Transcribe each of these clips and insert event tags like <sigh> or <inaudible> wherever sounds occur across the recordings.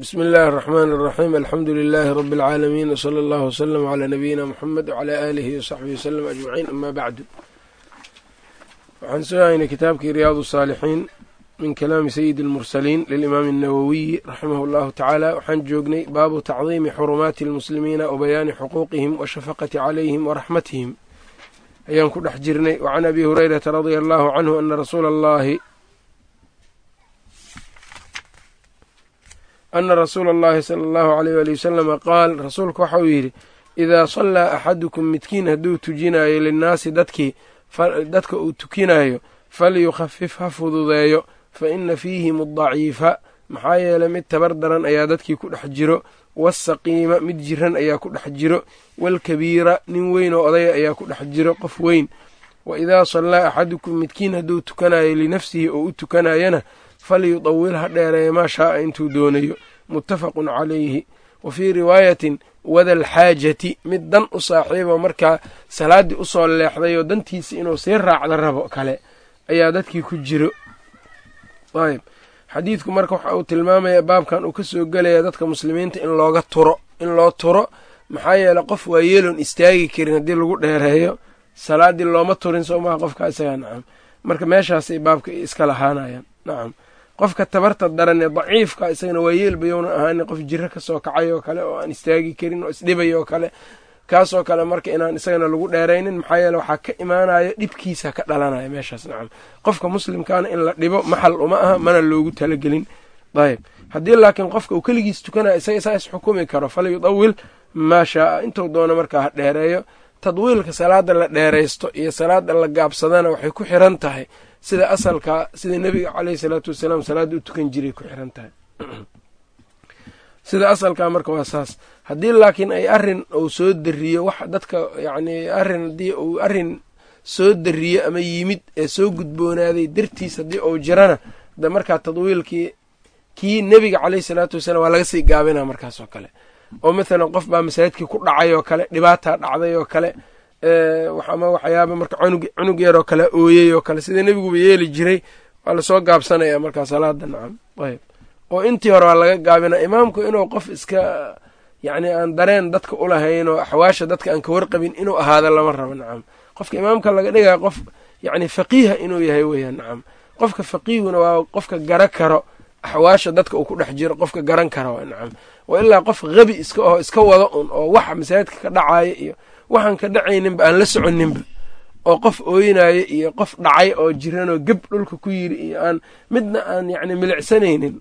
bsmi اllahi الرحmn الرaxيm alxamdu لilaahi rb اlcaalamiin wslى اllah wslm عlى nabiyina mxamed wعlى alihi وsaxbihi wslm ajmaciin ama bacdu waxaan soo haynay kitaabkii riyaad الsaalixiin min kalaami sayidi اlmursaliin lilimaami الnawowiyi raximah اllahu tacaala waxaan joognay baabu tacdiimi xurumaati اlmuslimiina wa bayaani xuquuqihim washafaqati calayhim waraxmatihim ayaan ku dhex jirnay wacan abi hurayrata radia allahu canhu ana rasuula اllahi ana rasuula allahi sala allahu aleyh ali wasalama qaal rasuulku waxa uu yidhi idaa sallaa axadukum midkiin hadduu tujinaayo linnaasi dadkii dadka uu tukinayo falyukhafif ha fududeeyo fa ina fiihim addaciifa maxaa yeelay mid tabar daran ayaa dadkii ku dhex jiro waasaqiima mid jiran ayaa ku dhex jiro waalkabiira nin weyn oo odaya ayaa ku dhex jiro qof weyn wa idaa sallaa axadukum midkiin hadduu tukanayo linafsihi oo u tukanayana falyudawil ha dheereeya maa shaaa intuu doonayo muttafaqun calayhi wa fii riwaayatin wadalxaajati mid dan u saaxiibo markaa salaaddii u soo leexday oo dantiisa inuu sii raacda rabo kale ayaa dadkii ku jiro ayb xadiidku marka waxa uu tilmaamaya baabkan uu ka soo gelaya dadka muslimiinta in looga turo in loo turo maxaa yeeley qof waa yeeloon istaagi karin haddii lagu dheereeyo salaaddii looma turin soo maha qofka isagaa nacam marka meeshaasay baabka iska lahaanayaan nacam qofka tabarta daran ee daciifka isagana waa yeelbayowna ahaani qof jiro ka soo kacay oo kale oo aan istaagi karin oo isdhibay oo kale. Kaasoo kale marka inaan isagana lagu dheeraynin maxaa yeele waxaa ka imaanayo dhibkiisa ka dhalanaya meeshaas nacam qofka muslimkaana in la dhibo maxal uma aha mana loogu talagelin. Ayb haddii laakiin qofka uu keligiis tukanaya isaga saa is xukumi karo fal yudawil maa shaaa intuu doono markaa ha dheereeyo tadwiilka salaada la dheeraysto iyo salaada la gaabsadana waxay ku xiran tahay sida asalka sida nebiga caleyhi salaatu wasalaam salaadda u tukan jiray ku xiran tahay. Sida asalkaa marka waa saas. Haddii laakiin ay arrin uu soo dariyo wax dadka yacni arrin haddii uu arrin soo dariyo ama yimid ee soo gudboonaaday dartiis haddii uu jirana de markaa tadwiilkii kii nebiga caleyhi salaatu wasalaam waa laga sii gaabina markaas oo kale. Oo mathalan qof baa masaajidkii ku dhacay oo kale dhibaataa dhacday oo kale ama waxyaaba marka cunug cunug yaroo kale ooyey oo kale sida nebiguba yeeli jiray waa la soo gaabsanaya markaa salaada nacam ayb oo intii hore waa laga gaabina imaamku inuu qof iska yacni aan dareen dadka ulahayn oo axwaasha dadka aan ka warqabin inuu ahaado lama rabo nacam qofka imaamka laga dhigaya qof yacni faqiiha inuu yahay weeyaan nacam qofka faqiihuna waa qofka gara karo axwaasha dadka uu ku dhex jiro qofka garan waa nacam wa ilaa qof habi iska aho iska wada un oo waxa masaajidka ka dhacaya iyo waxaan ka dhacayninba aan la soconinba. oo qof ooynayo iyo qof dhacay oo jiranoo geb dhulka ku yiri iyo aan midna aan yacni milicsanaynin.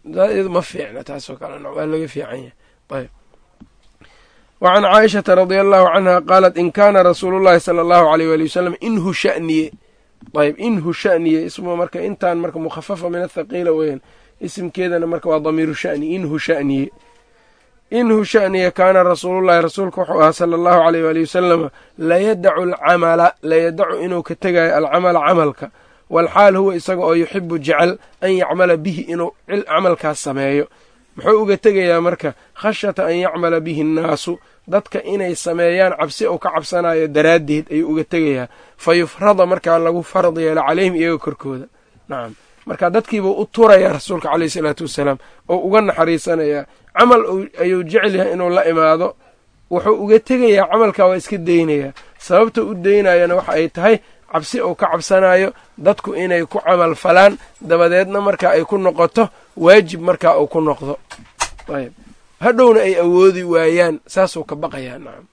Ma fiicna taasoo kale no waa laga fiican yahay. Ayb wa can caaishata radia allahu canha qaalat in kaana rasuulu llahi sala allahu aleyh waali wasalam inhu shaniye. Ayb inhu shaniye. Ismu marka intaan marka mukhafafa min athaqiila weyan isimkeedana marka waa damiiru shani inhu shaniye inhu shaniya kaana rasuulullahi rasuulka wuxuu ahaa sala allahu aleyh waali wasalama layadacu alcamala layadacu inuu ka tegayo alcamala camalka. Walxaal huwa isaga oo yuxibu jecel an yacmala bihi inuu camalkaas sameeyo. Muxuu uga tegayaa marka khashyata an yacmala bihi annaasu dadka inay sameeyaan cabsi uu ka cabsanayo daraaddeed ayuu uga tegayaa. Fa yufrada markaa lagu farad yeelo calayhim iyaga korkooda. Nacam marka dadkiibuu u turaya rasuulka caleyhi salaatu wasalaam oo uga naxariisanayaa camal ayuu jecel yahay inuu la imaado wuxuu uga tegayaa camalkaa waa iska daynayaa sababta u daynayana waxa ay tahay cabsi uu ka cabsanayo dadku inay ku camal falaan dabadeedna markaa ay ku noqoto waajib markaa uu ku noqdo. Hadhowna ay awoodi waayaan saasuu ka baqayaa nacam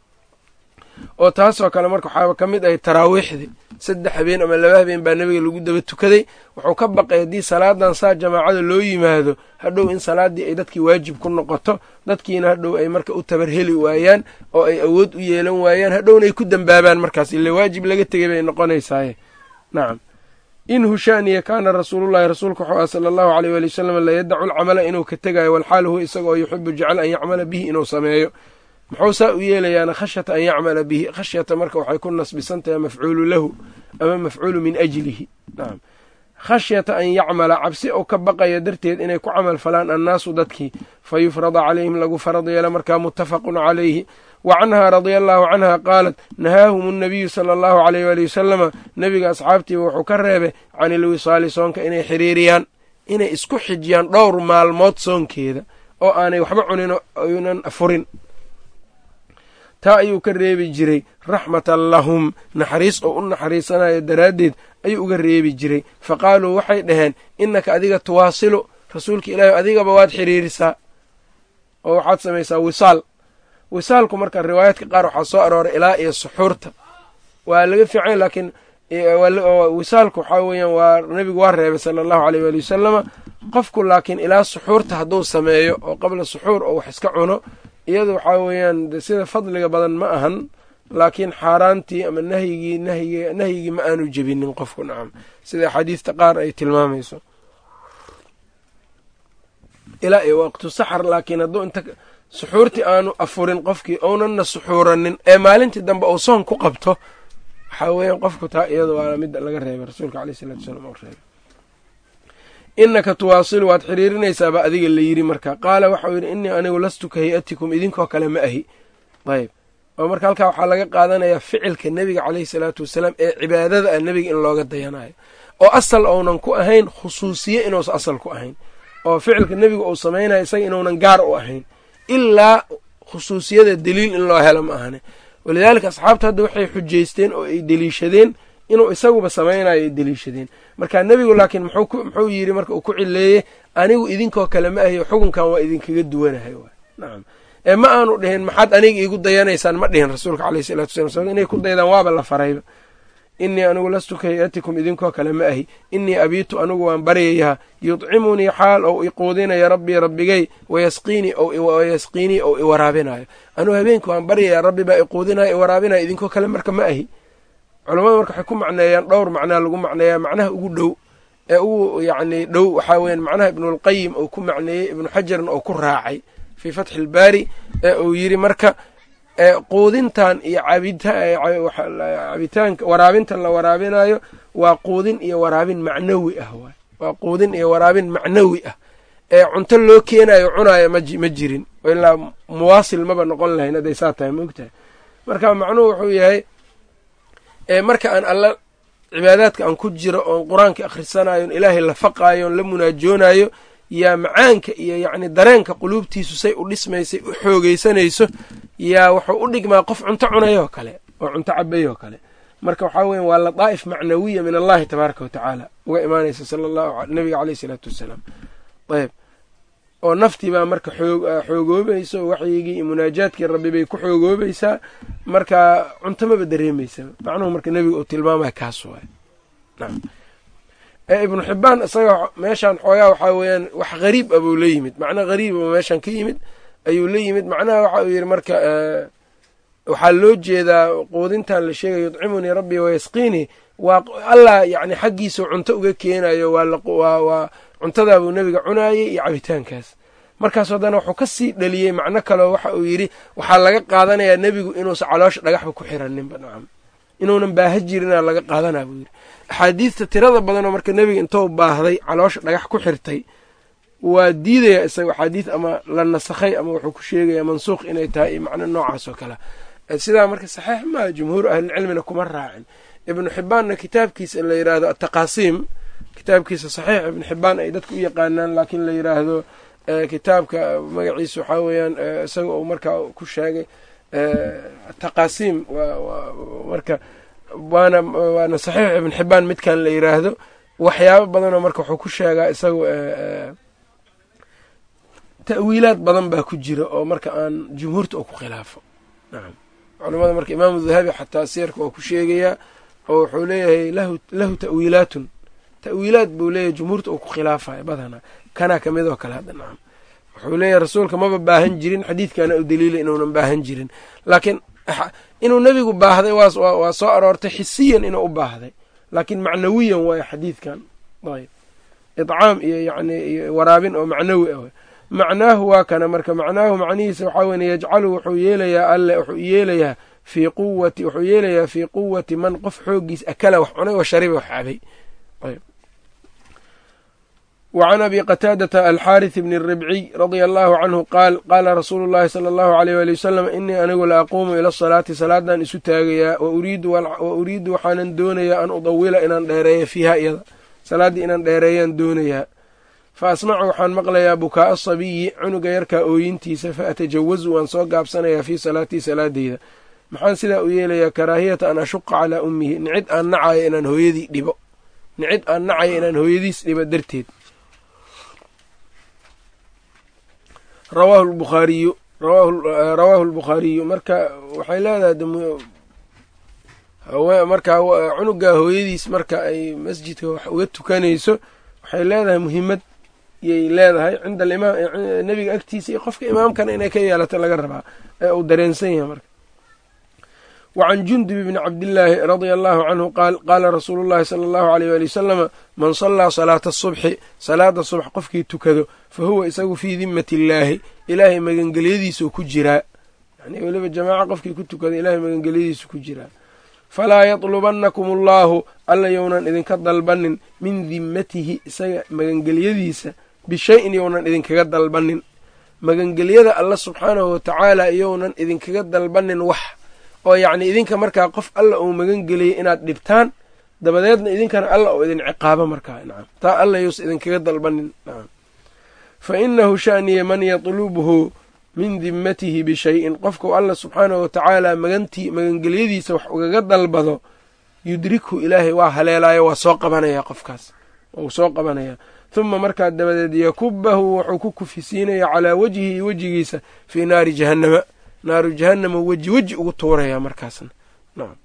oo taasoo kale marka waxaaba ka mid ahay taraawiixdii saddex habeen ama laba habeen baa nebiga lagu daba tukaday. Wuxuu ka baqay haddii salaadan saa jamaacada loo yimaado hadhow in salaaddii ay dadkii waajib ku noqoto dadkiina hadhow ay marka u tabar heli waayaan oo ay awood u yeelan waayaan hadhowna ay ku dembaabaan markaas. Ille waajib laga tegay bay noqonaysaaye nacam inhu shaniya kaana rasuulullahi rasuulka wuxuu ah sala allahu aleyh waali wasalam layadacu alcamala inuu ka tegayo walxaal huwa isaga yuxibu jecel an yacmala bihi inuu sameeyo muxuu saa u yeelayaana khashyata an yacmala bihi khashyata marka waxay ku nasbisan tahay mafcuulu lahu ama mafcuulu min ajlihi. Nacam khashyata an yacmala cabsi ou ka baqaya darteed inay ku camal falaan annaasu dadkii fa yufrada calayhim lagu farad yeelo markaa muttafaqun calayhi. Wa canhaa radia allahu canha qaalat nahaahum annabiyu sala allahu aleyh waali wasalama nebiga asxaabtiiba wuxuu ka reebay can ilwisaali soonka inay xiriiriyaan inay isku xijiyaan dhowr maalmood soonkeeda oo aanay waxba cunin aynan afurin taa ayuu ka reebi jiray raxmatan lahum naxariis oo u naxariisanayo daraaddeed ayuu uga reebi jiray. Fa qaaluu waxay dhaheen innaka adiga tuwaasilu rasuulka ilaahi adigaba waad xiriirisaa oo waxaad samaysaa wisaal. Wisaalku marka riwaayaadka qaar waxaa soo arooray ilaa iyo suxuurta. Waa laga fiicanya laakiin wisaalku waxaa weeyaan waa nebigu waa reebay sala allahu aleyh waali wasalama qofku laakiin ilaa suxuurta hadduu sameeyo oo qabla suxuur oo wax iska cuno iyadu waxaa weeyaan sida fadliga badan ma ahan laakiin xaaraantii ama nahyigii nahyi nahyigii ma aanu jebinin qofku nacam sida axaadiista qaar ay tilmaamayso. Ilaa iyo waqtu saxar laakiin hadduu inta suxuurtii aanu afurin qofkii ounanna suxuuranin ee maalintii dambe uu soon ku qabto waxaa weeyaan qofku taa iyada waa mid laga reebay rasuulka aleyh isalatu wasalaam oo reebay innaka tuwaasilu waad xiriirinaysaaba adiga la yidhi marka. Qaala waxau yidhi innii anigu lastu ka hay'atikum idinkoo kale ma ahi. Ayb oo marka halkaa waxaa laga qaadanayaa ficilka nebiga caleyhi salaatu wasalaam ee cibaadada ah nebiga in looga dayanayo. Oo asal ounan ku ahayn khusuusiye inuusan asal ku ahayn. Oo ficilka nebiga uu samaynayo isaga inuunan gaar u ahayn. Ilaa khusuusiyada deliil in loo helo ma ahane. Walidaalika asxaabta hadda waxay xujaysteen oo ay deliishadeen inuu isaguba samaynayo ay deliishadeen. Marka nebigu laakiin muxuu yidhi marka uu ku cileeyey anigu idinkoo kale ma ahiyo xukunkan waa idinkaga duwanahay. Nacam ee ma aanu dhihin maxaad aniga iigu dayanaysaan ma dhihin rasuulka caleyh salatu wasalam inay ku daydaan waaba la farayba innii anigu lastu ka hay'atikum idinkoo kale ma ahi innii abiitu anigu waan baryayaa. Yudcimunii xaal ou iquudinaya rabbii rabbigay wayasqiinii wayasqiinii ou iwaraabinayo anugu habeenka waan baryayaa rabbi baa iquudinayo iwaraabinayo idinkoo kale marka ma ahi culammadu marka waxay ku macneeyaan dhowr macnaa lagu macneeyaa. Macnaha ugu dhow ee ugu yacni dhow waxaa weeyaan macnaha ibnulqayim uu ku macneeyey ibnu xajarna oo ku raacay fii fatxi ilbaari ee uu yidhi marka quudintan iyo cabitaanka waraabintan la waraabinayo waa quudin iyo waraabin macnawi ah waay. Waa quudin iyo waraabin macnawi ah. Ee cunto loo keenayo cunayo ma jirin. Ilaa muwaasil maba noqon lahayn hadday saa tahay maogtahay marka macnuhu wuxuu yahay marka aan alla cibaadaadka aan ku jiro oon qur'aanka akhrisanayo on ilaahay la faqaayo on la munaajoonayo yaa macaanka iyo yacni dareenka quluubtiisu say u dhismaysay u xoogeysanayso yaa wuxuu u dhigmaa qof cunto cunayoo kale oo cunto cabayoo kale. Marka waxaa weya waa ladaa'if macnawiya min allahi tabaaraka watacaala uga imaanaysa sala allahu nabiga caleyh isalaatu wassalaam ayb oo naftii baa marka xoogoobayso waxyigii iyo munaajaadkii rabbi bay ku xoogoobaysaa marka cuntomaba dareemaysa. Macnuhu marka nebiga uu tilmaamaya kaas waay nam ibnu xibaan isaga meeshaan xoogaa waxaa weeyaan wax hariib ah buu la yimid. Macna hariib oo meeshaan ka yimid ayuu la yimid. Macnaha waxa uu yidhi marka waxaa loo jeedaa quudintan la sheegaya yudcimunii rabbii wayasqiinii waa allah yacni xaggiisau cunto uga keenayo waa cuntadaabuu nebiga cunaayey iyo cabitaankaas. Markaas haddana wuxuu ka sii dhaliyey macno kaleo waxa uu yidhi waxaa laga qaadanayaa nebigu inuusan caloosha dhagaxba ku xiraninba nacam. Inuunan baaha jirinaa laga qaadanaa buu yidhi. Axaadiista tirada badanoo marka nebiga intou baahday caloosha dhagax ku xirtay waa diidaya isaga axaadiis ama la nasakhay ama wuxuu ku sheegaya mansuuq inay tahay iyo macno noocaas oo kale. Sidaa marka saxiix maa jumhuur ahlilcilmina kuma raacin. Ibnu xibaanna kitaabkiisa la yidhaahdo ataqaasiim kitaabkiisa saxiix ibnu xibaan ay dadku u yaqaanaan laakiin la yidhaahdo kitaabka magaciisa waxaa weeyaan isaga uu markaa ku sheegay ataqaasiim marka waana waana saxiix ibn xibaan midkan la yiraahdo waxyaabo badanoo marka wuxuu ku sheegaa isagu ta'wiilaad badan baa ku jira oo marka aan jumhuurta oo ku khilaafo. Nacam culamada marka imaamu dahabi xataa siyarka waa ku sheegayaa oo wuxuu leeyahay lahu ta'wiilaatun ta'wiilaad buu leeyahay jumhuurta oo ku khilaafaya badanaa kanaa ka mid oo kale hadda nacam wuxuu leeyahay rasuulka maba baahan jirin xadiidkana u daliila inuunan baahan jirin. Laakiin inuu nebigu baahday waa soo aroortay xisiyan inuu u baahday. Laakiin macnawiyan waayo xadiidkan. Ayb icaam iyo yani waraabin oo macnawi ah macnaahu waa kana marka macnaahu macnihiisa waxaa weye yajcalu wuxuu yeelayaa alle wuxuu yeelayaa fii quwati wuxuu yeelayaa fii quwati man qof xoogiis akala wax cunay wa shariba wax cabay وعn abi qتاadة alxاriث bn الربعي radيa الlه عnه qaal qaala rasuulu الlahi slى الlه عlيه wali wsلم inii anigu la aquumu ilى الصalaati salaadan isu taagayaa wa uriidu waxaanan doonayaa an udawila inaan dheereeyo fiiha iyada salaaddii inaan dheereeyaan doonayaa fa asmacu waxaan maqlayaa bukaa'a asabiyi cunuga yarkaa ooyintiisa fa atajawazu waan soo gaabsanayaa fii salaatii salaadeyda maxaan sidaa u yeelayaa karaahiyata an ashuqa calaa ummihi nicid aan nacayo inaan hooyadii dhibo nicid aan nacayo inaan hooyadiis dhibo darteed rawaahu lbukhaariyu rawaahu lbukhaariyu marka waxay leedahay marka cunugaa hooyadiis marka ay masjidka wax uga tukanayso waxay leedahay muhiimad yay leedahay cinda alimaam nebiga agtiisa iyo qofka imaamkana inay ka yeelato laga rabaa ee uu dareensan yahay marka. Wa can jundub bni cabdillaahi radia allahu canhu qaal qaala rasuulu llahi sala allahu aleyh waali wasalama man sallaa salaata asubxi salaada subx qofkii tukado fa huwa isagu fii dimmati illaahi ilaahay magangelyadiisuu ku jiraa. Yani weliba jamaaca qofkii ku tukada ilahay magangelyadiisu ku jiraa. Falaa yatlubannakum allaahu alla yownan idinka dalbanin min dimmatihi isaga magangelyadiisa bishay-in yownan idinkaga dalbanin magangelyada alla subxaanahu watacaala yownan idinkaga dalbanin wax. Oo yacni idinka markaa qof alla uu magangeliyay inaad dhibtaan dabadeedna idinkana alla uu idin ciqaabo markaa. Nacam taa alla yousa idinkaga dalbanin nacam fa inahu sha'niya man yatlubuhu min dimmatihi bishayin qofkau alla subxaanahu watacaala magantii magangelyadiisa wax ugaga dalbado yudrikhu ilaahay waa haleelaayo waa soo qabanayaa qofkaas wuu soo qabanayaa huma markaa dabadeed yakubahu wuxuu ku kufisiinaya calaa wajhihi wejigiisa fii naari jahannama naaru jahannama weji weji ugu tuuraya markaasna nacam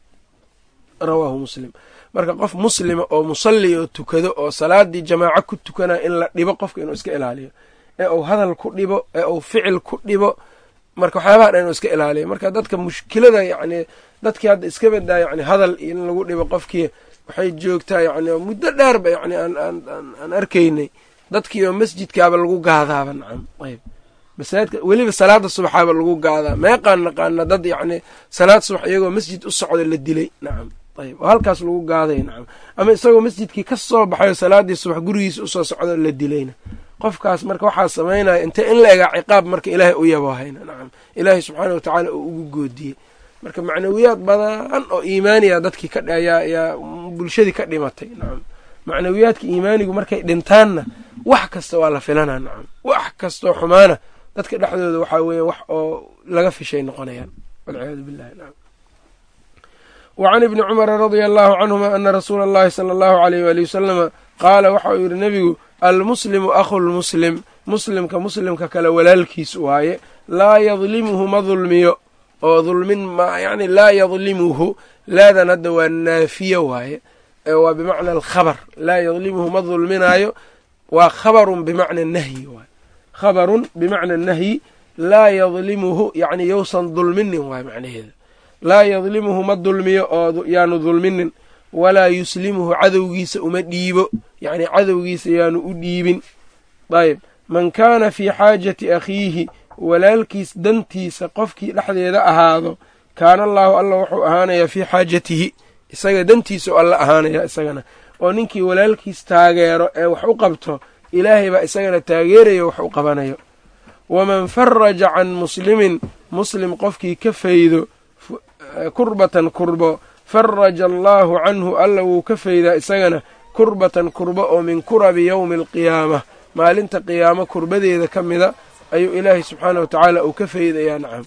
rawaahu muslim marka qof muslima oo musalli oo tukado oo salaadii jamaaco ku tukanaya in la dhibo qofka inuu iska ilaaliyo. Ee uu hadal ku dhibo ee uu ficil ku dhibo marka waxyaabaha dhan inuu iska ilaaliyo. Marka dadka mushkilada yacni dadkii hadda iska badaa yani hadal in lagu dhibo qofkii waxay joogtaa yani muddo dheerba yani aan arkaynay. Dadkii oo masjidkaaba lagu gaadaaba nacam ayb. Masaajidka weliba salaada subaxaaba lagu gaadaa meeqaan naqaana dad yacni salaad subax iyagoo masjid u socda la dilay nacam ayb oo halkaas lagu gaaday nacam. Ama isagoo masjidkii ka soo baxayo salaadii subax gurigiisa u soo socda la dilayna. Qofkaas marka waxaa samaynaya intee in la egaa ciqaab marka ilaahay u yaboohayna nacam. Ilaahay subxaana wa tacaala uu ugu goodiyey. Marka macnawiyaad badan oo iimaaniya dadkii ka yaa bulshadii ka dhimatay nacam. Macnawiyaadka iimaanigu markay dhintaanna wax kasta waa la filana nacam. Wax kastoo xumaana dadka dhexdooda waxaa weeye wax oo laga fishay noqonayaan. Walciyaadu billahi nacam wa can ibni cumara radia allahu canhuma ana rasuula allahi sala allahu aleyh waali wasalama qaala waxa uu yidhi nebigu almuslimu akhu lmuslim muslimka muslimka kale walaalkiis waaye laa yadlimuhu ma dulmiyo oo dulmin yani laa yadlimuhu laadan hadda waa naafiye waaye waa bimacna alkhabar laa yadlimuhu ma dulminaayo waa khabarun bimacna nahyi waaye khabarun bimacna nahyi laa yadlimuhu yani yousan dulminin waaye macnaheeda laa yadlimuhu ma dulmiyo oo yaanu dulminin walaa yuslimuhu cadowgiisa uma dhiibo yacni cadowgiisa yaanu u dhiibin. Ayb man kaana fii xaajati akhiihi walaalkiis dantiisa qofkii dhexdeeda ahaado kaana allaahu alla wuxuu ahaanayaa fii xaajatihi isaga dantiisa oo alla ahaanaya isagana. Oo ninkii walaalkiis taageero ee wax u qabto ilaahay baa isagana taageerayo wax u qabanayo. Waman faraja can muslimin muslim qofkii ka faydo kurbatan kurbo faraja allaahu canhu alla wuu ka faydaa isagana kurbatan kurbo oo min kurabi yowmi alqiyaama maalinta qiyaamo kurbadeeda ka mida ayuu ilaahay subxaana wa tacaala uu ka faydayaa nacam.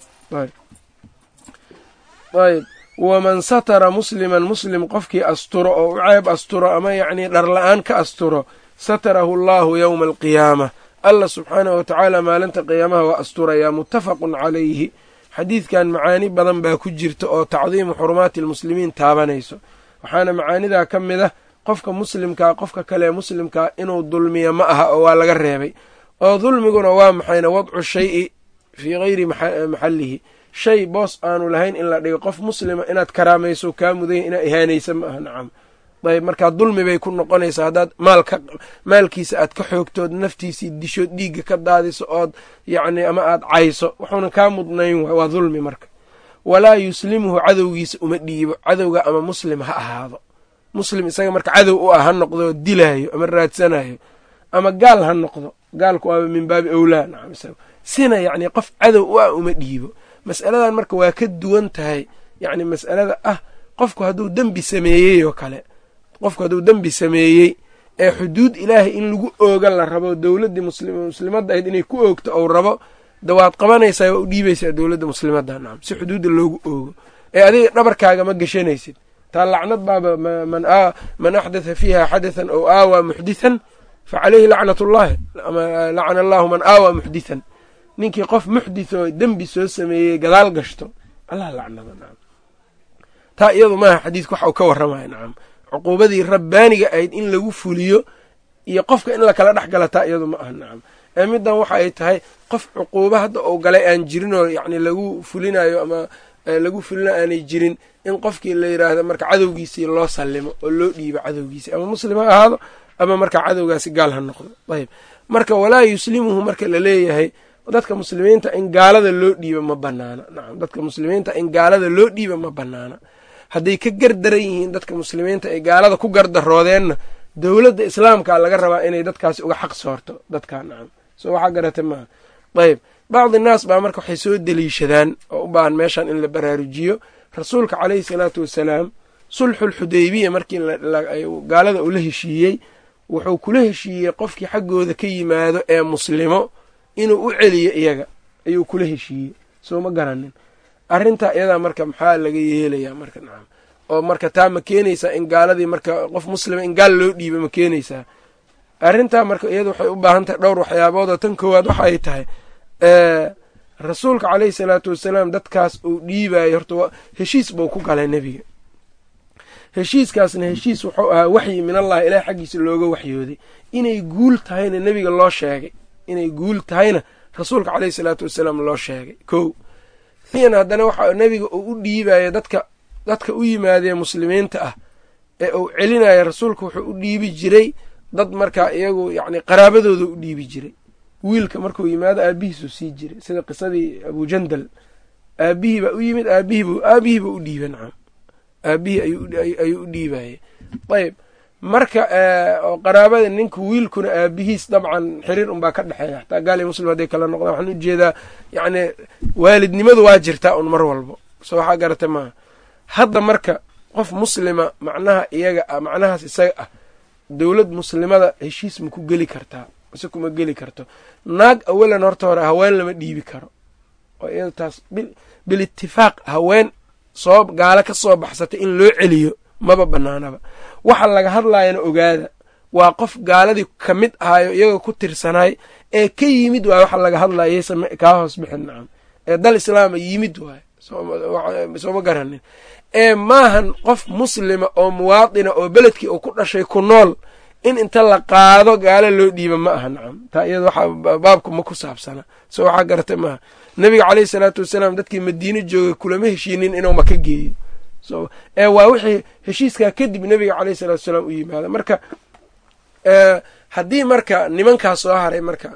Ayb waman satara musliman muslim qofkii asturo oo u ceeb asturo ama yacnii dharla-aan ka asturo satarahu allaahu yowma alqiyaama alla subxaanahu wa tacaala maalinta qiyaamaha waa asturayaa muttafaqun calayhi xadiidkan macaani badan baa ku jirta oo tacdiimu xurumaati almuslimiin taabanayso. Waxaana macaanidaa ka mid ah qofka muslimkaa qofka kale muslimkaa inuu dulmiyo ma aha oo waa laga reebay. Oo dulmiguna waa maxayna wadcu shayi fii hayri maxallihi. Shay boos aanu lahayn in la dhigo. Qof muslima inaad karaamayso kaa mudanya inaa ihaanaysa ma aha nacam ayb markaa dulmi bay ku noqonaysaa. Haddaad maalka maalkiisa aad ka xoogtood naftiisii dishood dhiigga ka daadiso ood yacni ama aad cayso wuxuuna kaa mudnayn waa dulmi marka. Walaa yuslimuhu cadowgiisa uma dhiibo. Cadowga ama muslim ha ahaado. Muslim isaga marka cadow u ah ha noqdo dilaayo ama raadsanayo ama gaal ha noqdo gaalku waaba min baabi owlaa nacam sina yacni qof cadow u ah uma dhiibo. Mas'aladan marka waa ka duwan tahay yacni mas'alada ah qofku hadduu dembi sameeyey oo kale qofku hadduu dembi sameeyey ee xuduud ilaahay in lagu ooga la rabo dowladdii muslimadda ahayd inay ku oogto ou rabo da waad qabanaysaa waa u dhiibaysaa dowladda muslimadda nacam si xuduudda loogu oogo. Ee adiga dhabarkaaga ma geshanaysid taa lacnad baaba man axdatha fiiha xadathan ow aawaa muxdithan fa caleyhi lacnat ullahi lacana allahu man aawaa muxdithan. Ninkii qof muxdith dembi soo sameeyey gadaal gashto allah lacnada nacam taa iyadu maaha xadiidku waxa uu ka warramaya nacam cuquubadii rabbaaniga ahayd in lagu fuliyo iyo qofka in lakala dhex gala iyadu ma aha nacam. Ee middan waxa ay tahay qof cuquubo hadda uu galay aan jirin oo yacni lagu fulinayo ama lagu fulina aanay jirin in qofkii la yidhaahdo marka cadowgiisii loo sallimo oo loo dhiibo cadowgiisii. Ama muslim ha ahaado ama marka cadowgaasi gaal ha noqdo. Ayb marka walaa yuslimuhu marka la leeyahay dadka muslimiinta in gaalada loo dhiiba ma banaana nacam dadka muslimiinta in gaalada loo dhiiba ma banaana hadday ka gardaran yihiin dadka muslimiinta ay gaalada ku gardaroodeenna dowladda islaamka laga rabaa inay dadkaasi uga xaq soorto dadkaa nacam. Soo waxaa garata maaha ayb bacdi naas baa marka waxay soo deliishadaan oo u baahan meeshan in la baraarujiyo rasuulka caleyhi salaatu wasalaam sulxulxudaybiya markii gaalada uu la heshiiyey wuxuu kula heshiiyey qofkii xaggooda ka yimaado ee muslimo inuu u celiyo iyaga ayuu kula heshiiyey. Soo ma garanin arrintaa iyadaa marka maxaa laga yeelayaa marka nacam oo marka taa ma keenaysaa in gaaladii marka qof muslima in gaal loo dhiiba ma keenaysaa. Arrintaa marka iyada waxay u baahan tahay dhowr waxyaabood oo tan koowaad waxa ay tahay. Rasuulka caleyhi salaatu wasalaam dadkaas uu dhiibayo horta heshiis buu ku galay nebiga. Heshiiskaasna heshiis wuxuu ahaa waxyi min allahi ilaah xaggiisa looga waxyooday inay guul tahayna nebiga loo sheegay. Inay guul tahayna rasuulka caleyhi salaatu wasalaam loo sheegay. Kow iyan haddana waxa nebiga uu u dhiibayo dadka dadka u yimaadee muslimiinta ah ee uu celinayo rasuulka wuxuu u dhiibi jiray dad markaa iyagu yacni qaraabadooda u dhiibi jiray. Wiilka markuu yimaado aabihiisuu sii jiray sida qisadii abujandal aabihii baa u yimid aabihiib aabihiiba u dhiiba nacam. Aabihii ayuu u dhiibaye ayb marka oo qaraabada ninka wiilkuna aabihiis dabcan xiriir unbaa ka dhexeeya. Xataa gaali muslim hadday kala noqdaan waxaan u jeedaa yacni waalidnimadu waa jirtaa un mar walbo. Soo waxaa garata maaha hadda marka qof muslima macnaha iyaga ah macnahaas isaga ah dowlad muslimada heshiis ma ku geli kartaa mise kuma geli karto. Naag awalan horta hore haween lama dhiibi karo. Oo iyada taas bil itifaaq haween soo gaalo ka soo baxsatay in loo celiyo maba banaanaba waxa laga hadlayana ogaada waa qof gaaladii ka mid ahayo iyaga ku tirsanaay ee ka yimid waay waxa laga hadlaya yaysan kaa hoos bixin nacam ee dal islaama yimid waay sooma garanin. Ee maahan qof muslima oo muwaadina oo beledkii uu ku dhashay ku nool in inta la qaado gaalo loo dhiiba ma aha nacam taa iyada waxa baabku ma ku saabsana. So waxaa garata maaha nebiga caleyhi salaatu wasalaam dadkii madiine joogay kulama heshiinin inuu maka geeyo ee waa wixii heshiiskaa kadib nebiga caleyhi salaatu wasalaam u yimaada. Marka haddii marka nimankaas soo haray marka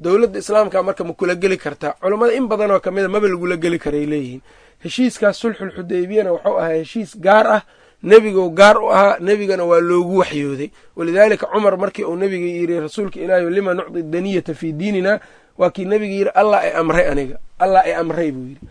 dowladda islaamka marka ma kula geli kartaa culammada in badan oo kamida maba lagula geli karay leeyihiin. Heshiiskaas sulxul xudaybiyana wuxuu ahaa heshiis gaar ah nebigu gaar u ahaa nebigana waa loogu waxyooday. Walidaalika cumar markii uu nebiga yiri rasuulka ilaahi lima nucdi daniyata fii diinina? Waa kii nebiga yidhi allah ay amray aniga allah ay amray buu yidhi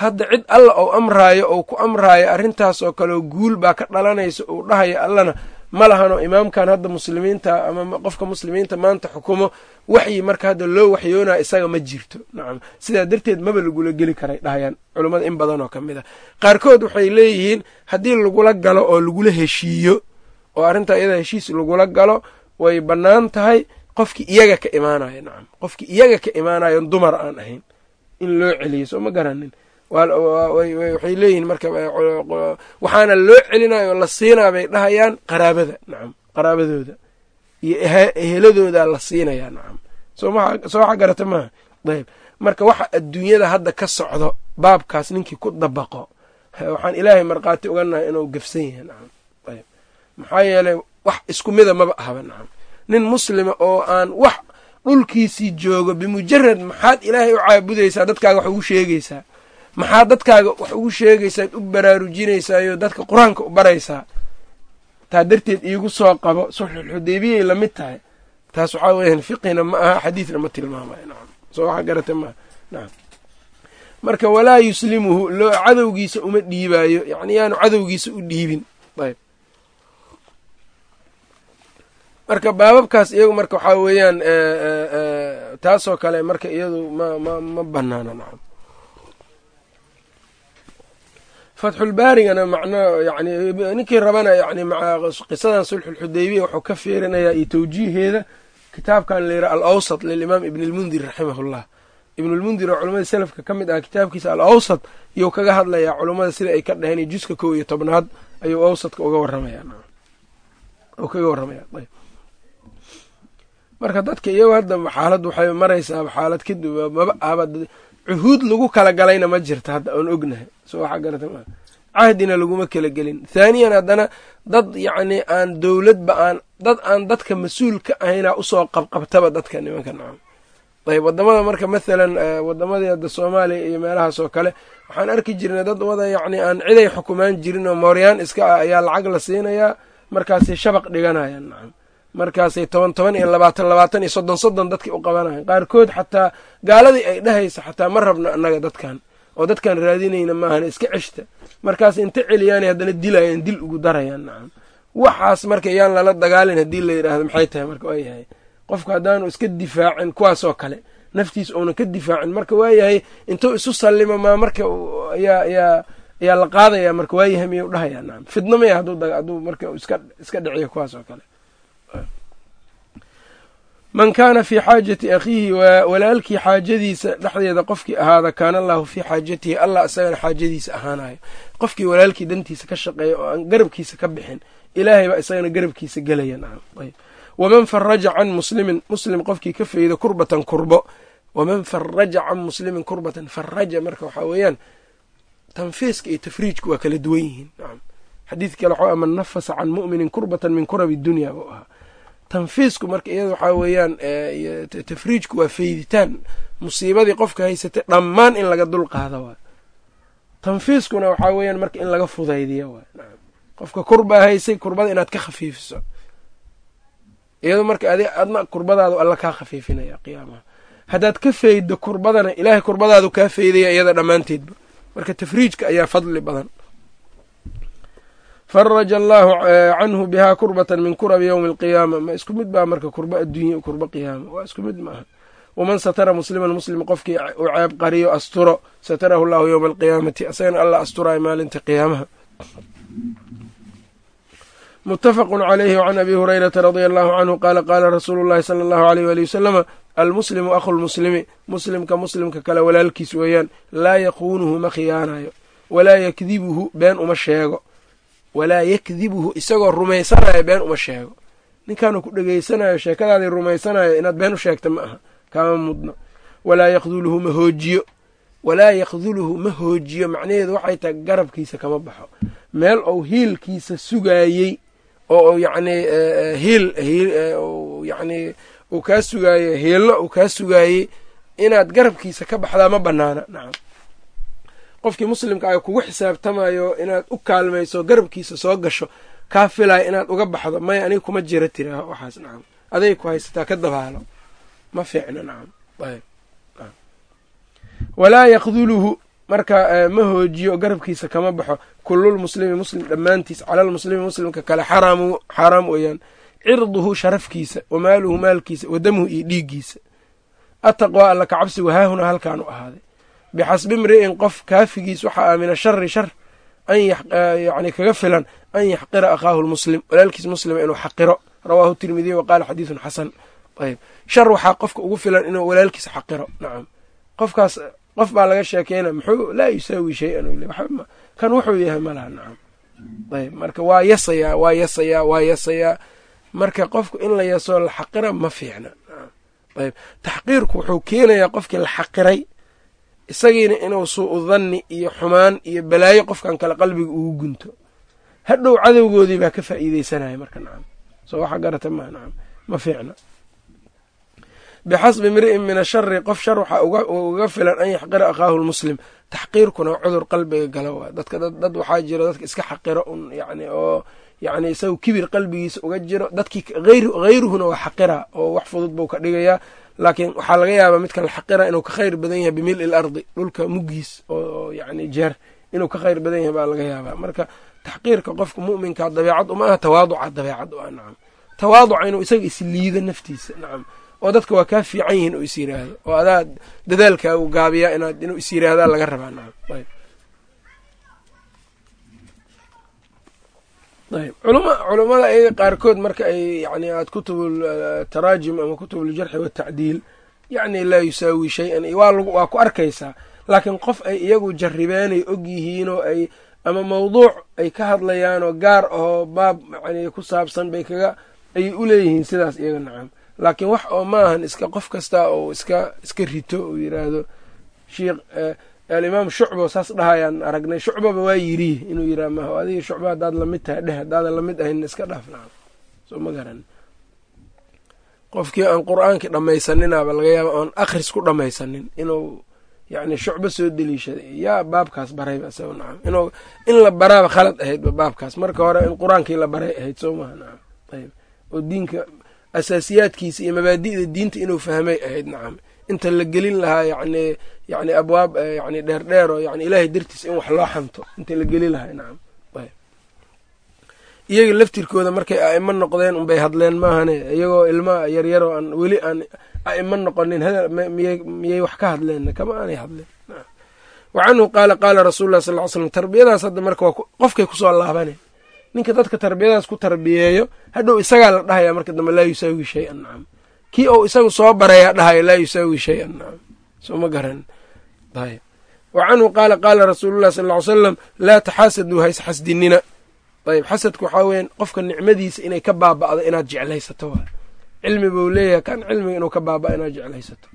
hadda cid alla ou amraayo ou ku amraayo arrintaas oo kaleo guul baa ka dhalanaysa uu dhahayo allana ma lahano imaamkan hadda muslimiinta ama qofka muslimiinta maanta xukumo waxyi marka hadda loo waxyoonaya isaga ma jirto. Nacam sidaa darteed maba lagula geli karay dhahayaan. Culummada in badan oo ka mid a. Qaarkood waxay leeyihiin haddii lagula galo oo lagula heshiiyo oo arrintaa iyada heshiis lagula galo way bannaan tahay. Qofkii iyaga ka imaanayo nacam qofkii iyaga ka imaanayo dumar aan ahayn. In loo celiyo soo ma garanin waxay leeyihiin marka waxaana loo celinayo la siinaa bay dhahayaan qaraabada nacam qaraabadooda. Iyo eheladooda la siinayaa nacam soo waxa garata maaha ayb marka waxa adduunyada hadda ka socdo baabkaas ninkii ku dabaqo waxaan ilaahay markhaati oganahay inuu gafsan yahay nacam ayb maxaa yeelay wax isku mida maba ahaba nacam nin muslima oo aan wax dhulkiisii joogo bimujarad maxaad ilaahay u caabudaysaa dadkaaga wax ugu sheegaysaa maxaad dadkaaga wax ugu sheegaysaad u baraarujinaysaayoo dadka qur'aanka u baraysaa? Taa darteed iigu soo qabo sulxulxudaybiyay la mid tahay. Taas waxaa weeyaan fiqina ma aha xadiidna ma tilmaamayo nacam soo waxaa garata maaha nacam marka walaa yuslimuhu loo cadowgiisa uma dhiibaayo. Yacni yaanu cadowgiisa u dhiibin. Ayb marka baababkaas iyagu marka waxaa weeyaan taasoo kale marka iyadu ma ma ma banaana nacam fatxulbaarigana macno yani ninkii rabana yani qisadan sulxulxudaybiya wuxuu ka fiirinayaa iyo tawjiiheeda kitaabkan layidhaha al awsat lilimaam ibn lmundir raximahullah ibnulmundir oo culammadii selafka ka mid ah kitaabkiisa al awsat iyuu kaga hadlayaa culummada sida ay ka dhaheen juska kow iyo tobnaad ayuu awsadka uga waramaya kaga waramaya ayb. Marka dadka iyago hadda xaalad waxay maraysaa xaalad kadib maba ahba cuhuud lagu kala galayna ma jirta hadda oon ognahay. So waxaa garata ma cahdina laguma kala gelin. Thaaniyan haddana dad yacni aan dowladba aan dad aan dadka mas'uul ka ahaynaa u soo qabqabtaba dadka nimanka nacam ayb waddamada marka mathalan wadamadii hadda soomaaliya iyo meelahaas oo kale waxaan arki jirnay dad wada yacni aan ciday xukumaan jirin oo mooryaan iska ah ayaa lacag la siinayaa markaasay shabaq dhiganayaan nacam markaasay toban toban iyo labaatan labaatan iyo soddon soddon dadkii u qabanayan qaarkood xataa gaaladii ay dhahaysa xataa ma rabno annaga dadkan oo dadkan raadinayna maahan iska ceshta. Markaas inta celiyaanay haddana dilayaan dil ugu darayaan nacam waxaas marka yaan lala dagaalin haddii la yidhaahdo maxay tahay marka waa qofka haddaanu iska difaacin kuwaasoo kale. Naftiis uunan ka difaacin marka waayahay intuu isu sallimo maa marka ayaa ayaa la qaadaya marka waayahay miyuu dhahayaa nacam fidno maya hadduu marka iska dhiciyo kuwaas oo kale man kaana fii xaajati akhiihi walaalkii xaajadiisa dhexdeeda qofkii ahaada kaana allaahu fii xaajatihi allah isagana xaajadiisa ahaanayo qofkii walaalkii dantiisa ka shaqeeya oo aan garabkiisa ka bixin ilaahay baa isagana garabkiisa gelaya waman faraja can muslimin muslim qofkii ka fayda kurbatan kurbo. Waman faraja can muslimin kurbatan faraja marka waxaa weeyaan tanfiiska iyo tafriijku waa kala duwan yihiin. Xadiidka kale waxaa man nafasa can mu'minin kurbatan min kurabi dunya buu ahaa tanfiisku marka iyada waxaa weeyaan tafriijku waa fayditaan. Musiibadii qofka haysatay dhammaan in laga dul qaado waay tanfiiskuna waxaa weeyaan marka in laga fudaydiyo waay qofka kurbaa haysay kurbada inaad ka khafiifiso. Iyado marka adi adna kurbadaadu alla kaa khafiifinaya qiyaamaha. Haddaad ka faydo kurbadana ilaahay kurbadaadu kaa faydaya iyada dhammaanteedba. Marka tafriijka ayaa fadli badan faraja allaahu canhu bihaa kurbatan min kurabi yowmi alqiyaama. Ma isku mid baa marka kurba adduunya kurba qiyaama. Waa isku mid maaha. Waman satara musliman muslim qofkii u ceeb qariyo asturo satarahu llahu yowma alqiyaamati. Asagana allah asturaay maalinta qiyaamaha. Mutafaqu calayhi wcan abi hurayrata radia allahu canhu qaala qaala rasuulu llahi sala allahu aleyh wali wasalama almuslimu akhu lmuslimi muslimka muslimka kale walaalkiis weeyaan laa yaquunuhu ma khiyaanayo walaa yakdibuhu been uma sheego walaa yakdibuhu isagoo rumaysanayo been uma sheego. Ninkaanu ku dhegaysanayo sheekadaadii rumaysanayo inaad been u sheegta ma aha. Kaama mudno. Walaa yakduluhu ma hoojiyo. Walaa yakduluhu ma hoojiyo. Macnaheedu waxay tahay garabkiisa kama baxo. Meel ou hiilkiisa sugaayey oo yacnii hiil yacnii uu kaa sugaayo hiillo uu kaa sugaayey inaad garabkiisa ka baxdaa ma banaana nacam qofkii muslimka ah kugu xisaabtamayo inaad u kaalmayso garabkiisa soo gasho kaa filayo inaad uga baxdo maya aniga kuma jira tira. Waxaas nacam aday ku haysataa ka dabaalo. Ma fiicna nacam walaa yakduluhu marka ma hoojiyo garabkiisa kama baxo. Kululmuslimi muslim dhammaantiis calalmuslimi muslimka kale xaraamu xaaraam weeyaan. Cirduhu sharafkiisa wa maaluhu maalkiisa wa damuhu iyo dhiiggiisa. Ataqwaa alla ka cabsi wahaahuna halkaanu ahaaday bixasbi imri'in qof kaafigiis waxaa ah min ashari shar yani kaga filan an yaxqira akhaahu lmuslim walaalkiis muslima inuu xaqiro. Rawaahu tirmidiy wa qaala xadiidun xasan. Ayb shar waxaa qofka ugu filan inuu walaalkiis xaqiro. Nacam qofkaas qof baa laga sheekeyna muxuu laa yusaawi shay-an kan wuxuu yahay malaha nacam ayb marka waa yasayaa waa yasayaa waa yasayaa. Marka qofku in la yasoo la xaqira ma fiicna. Ayb taxqiirku wuxuu keenayaa qofkii la xaqiray isagiina inuu suu-u danni iyo xumaan iyo balaayo qofkan kale qalbiga ugu gunto. Hadhow cadowgoodii baa ka faa'iideysanaya marka nacam. Soo waxa garata ma nacam. Ma fiicna. Bixasbi imri'in min ashari qof shar waxaa uga filan an yaxqira akhaahu lmuslim. Taxqiirkuna cudur qalbiga gala waa. Dadka dad waxaa jiro dadka iska xaqiro un yani oo yani isagu kibir qalbigiisa uga jiro. Dadkii hayruhuna waa xaqira oo wax fudud buu ka dhigayaa laakiin waxaa laga yaabaa midka la xaqira inuu ka khayr badan yahay bimil il ardi dhulka muggiis oo yani jeer inuu ka khayr badan yahay baa laga yaabaa. Marka taxqiirka qofka mu'minka dabeecad uma aha tawaaduca dabeecad u ah nacam. Tawaaduca inuu isaga isliido naftiisa nacam. Oo dadka waa kaa fiican yihiin oo is yiraahdo. Oo adaa dadaalkaa uu gaabiyaa inaad inuu is yiraahdaa laga rabaa nacam culammada ayaga qaarkood marka ay yani aad kutub taraajim ama kutub uljarxi watacdiil yacni laa yusaawi shay-an waa ku arkaysaa. Laakiin qof ay iyagu jarribeenay og yihiin oo ay ama mawduuc ay ka hadlayaan oo gaar ahoo baab yani ku saabsan bay kaga ayay u leeyihiin sidaas iyaga nacam. Laakiin wax oo maahan iska qof kasta oo iska iska rito uu yiraahdo sheikh alimaam shucba saas dhahayaan aragnay. Shucbaba waa yiri inuu yiraa maho adiga shucba haddaad la mid tahay dheh haddaadan la mid ahayn iska dhaaf soo ma garan. Qofkii aan qur'aankii dhammaysaninaaba laga yaaba oon akhris ku dhammaysanin. Inuu yacni shucbo soo deliishaday yaa baabkaas barayba isago nacam inuu in la baraaba khalad ahaydba baabkaas. Marka hore in qur'aankii la baray ahayd soo maha nacam ayb oo diinka asaasiyaadkiisa iyo mabaadi'da diinta inuu fahmay ahayd nacam inta la gelin lahaa yacni yacni abwaab yani dheer dheer oo yani ilaahay dartiisa in wax loo xanto inta la geli lahaa nacam iyaga laftirkooda markay a'imo noqdeen unbay hadleen maahane iyagoo ilma yaryaroo aan weli aan a'imo noqonin miyay wax ka hadleen kama aanay hadleen. Wa canhu qaala qaala rasuulu lah sal ly slam tarbiyadaas hadda marka waa qofkay ku soo laabane. Ninka dadka tarbiyadaas ku tarbiyeeyo hadhow isagaa la dhahaya marka dambe laa yusaawi shay-an. Nacam kii ou isagu soo baraya dhahaya laa yusaawi shay-an. Nacam soo ma garan. Wa canhu qaala qaala rasuululah sal ly salam laa taxaasaduu ha isxasdinina ayb xasadku waxaa weyan qofka nicmadiisa inay ka baaba'do inaad jeclaysato waa. Cilmi buu leeyahay kan cilmiga inuu ka baaba inaad jeclaysato.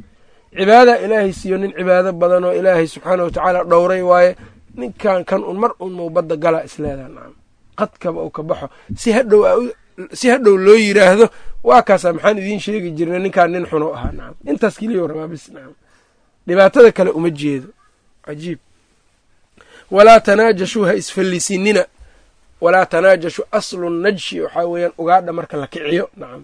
Cibaada ilaahay siiyo nin cibaado badan oo ilaahay subxaana watacaala dhowray waaye ninkan kan un mar un mubadda gala isleedaa nacam qadkaba uu ka baxo. Si hadhow si hadhow loo yiraahdo waa kaasaa maxaan idiin sheegi jirnay ninkaan nin xuno ahaa nacam intaas keliya rabaa nacam dhibaatada kale uma jeedo. Cajiib. Walaa tanaajashuu ha isfallisinina. Walaa tanaajashu aslu najshi waxaa weeyaan ugaadha marka la kiciyo nacam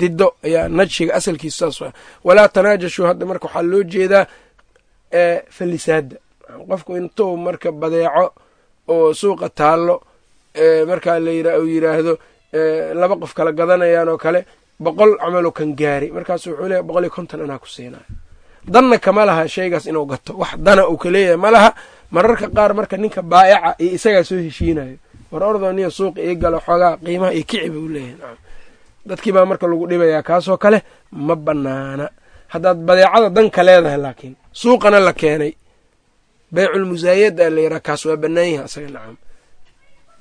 dido ayaa najshiga asalkiisu saas walaa tanaajashu hadda marka waxaa loo jeedaa fallisaada qofku intuu marka badeeco oo suuqa taallo markaa uu yiraahdo laba qof kala gadanayaan oo kale boqol camalo kan gaari. Markaasu wuxuu leeyahy boqol iyo konton anaa ku siinayo danna kama laha shaygaas inuu gato. Wax dana uu ka leeyahay ma laha. Mararka qaar marka ninka baa'ica iyo isagaa soo heshiinayo war ordoo niya suuqa ii galo xoogaa qiimaha iyo kici buu leeyahay. Dadkii baa marka lagu dhibayaa kaasoo kale ma banaana haddaad badeecada danka leedahay laakiin suuqana la keenay. Beyculmusaayada la yaraha kaas waa bannaan yahay asaga nacam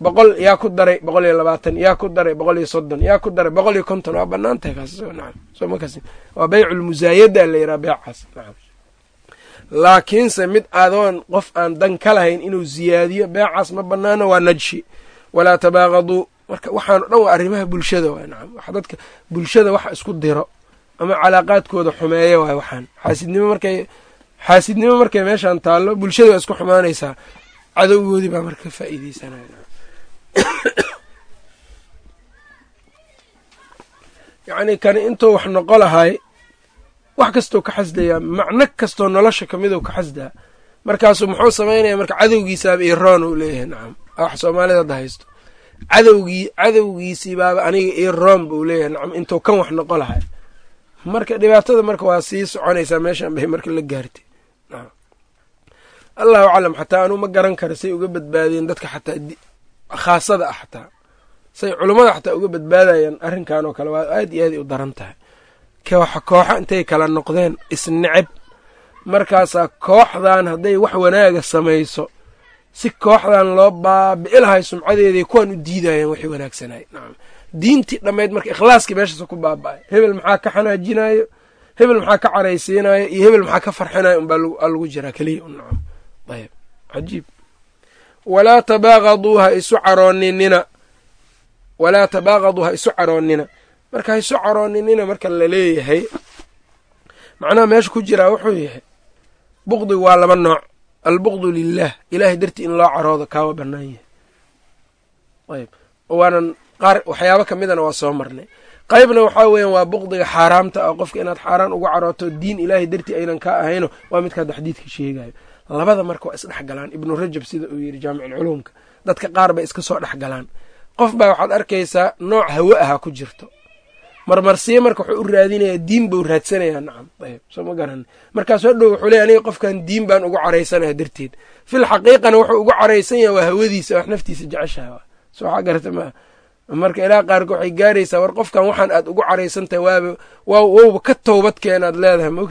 boqol yaa ku daray boqol iyo labaatan yaa ku daray boqol iyo soddon yaa ku daray boqol iyo konton. Waa bannaan tahay kaas nacam soo makas waa beyculmusaayada la yaraha beecaas laakiinse mid adoon qof aan dan ka lahayn inuu ziyaadiyo beecaas ma banaano waa najshi. Walaa tabaaqaduu marka waxaan o dhan waa arrimaha bulshada waay nacam wax dadka bulshada waxa isku diro ama calaaqaadkooda xumeeya waay waxaan. Xaasidnimo markay xaasidnimo markay meeshaan taallo bulshada waa isku xumaanaysaa. Cadowgoodii baa marka ka faa'iideysanaya <coughs> yacnii kani intuu wax noqo lahay wax kastoo ka xasdayaa macno kastoo nolosha ka mid ou ka xasdaa. Markaasuu muxuu samaynaya marka cadowgiisaaba iroon uu leeyahay nacam. Wax soomaalida hadda haysto. Cadowgii cadowgiisii baaba aniga iroon buu leeyahay nacam intuu kan wax noqo lahay. Marka dhibaatada marka waa sii soconaysaa meeshan bay marka la gaartay. Allahu aclam xataa anuu ma garan kara say uga badbaadeen dadka xataa khaasada ah xataa say culummada xataa uga badbaadayaan arrinkan oo kale waa aad iyo aad u daran tahay. Kooxa intay kala noqdeen isneceb markaasaa kooxdan hadday wax wanaaga samayso si kooxdan loo baabi'i lahay sumcadeeday kuwaan u diidayaan waxay wanaagsanay nacam diintii dhammayd marka ikhlaaskii meeshaas ku baaba'ay. Hebel maxaa ka xanaajinayo hebel maxaa ka caraysiinayo iyo hebel maxaa ka farxinayo unbaa lagu jiraa keliya. Un nacam ayb cajiib walaa tabaaqaduu ha isu carooninina walaa tabaaqaduu ha isu caroonnina. Marka ha isu carooninina marka la leeyahay macnaha meesha ku jiraa wuxuu yahay buqdigu waa laba nooc. Albuqdu lilah ilaahay dartii in loo caroodo kaama bannaan yahay. Ayb waanan qaar waxyaabo ka midana waa soo marnay. Qaybna waxaa weeyaan waa buqdiga xaaraamta ah qofka inaad xaaraan uga carooto diin ilaahay dartii aynan ka ahayno waa midka hadda xadiidka sheegayo labada marka waa isdhex galaan. Ibnu rajab sida uu yidhi jaamiculculuumka dadka qaar bay iska soo dhex galaan. Qof baa waxaad arkaysaa nooc hawe aha ku jirto. Marmarsiyo marka wuxuu u raadinayaa diin buu raadsanayaa nacam ayb soo ma garan. Markaas hadhow wuxuu leey aniga qofkan diin baan ugu caraysanaya darteed. Fil xaqiiqana wuxuu ugu caraysan yahay waa hawadiisa wax naftiisa jeceshaha soo waxaa garata maa marka ilaa qaarka waxay gaaraysaa war qofkan waxaan aad ugu caraysan tahay waaba waa wowba ka towbad keenaad leedahay ma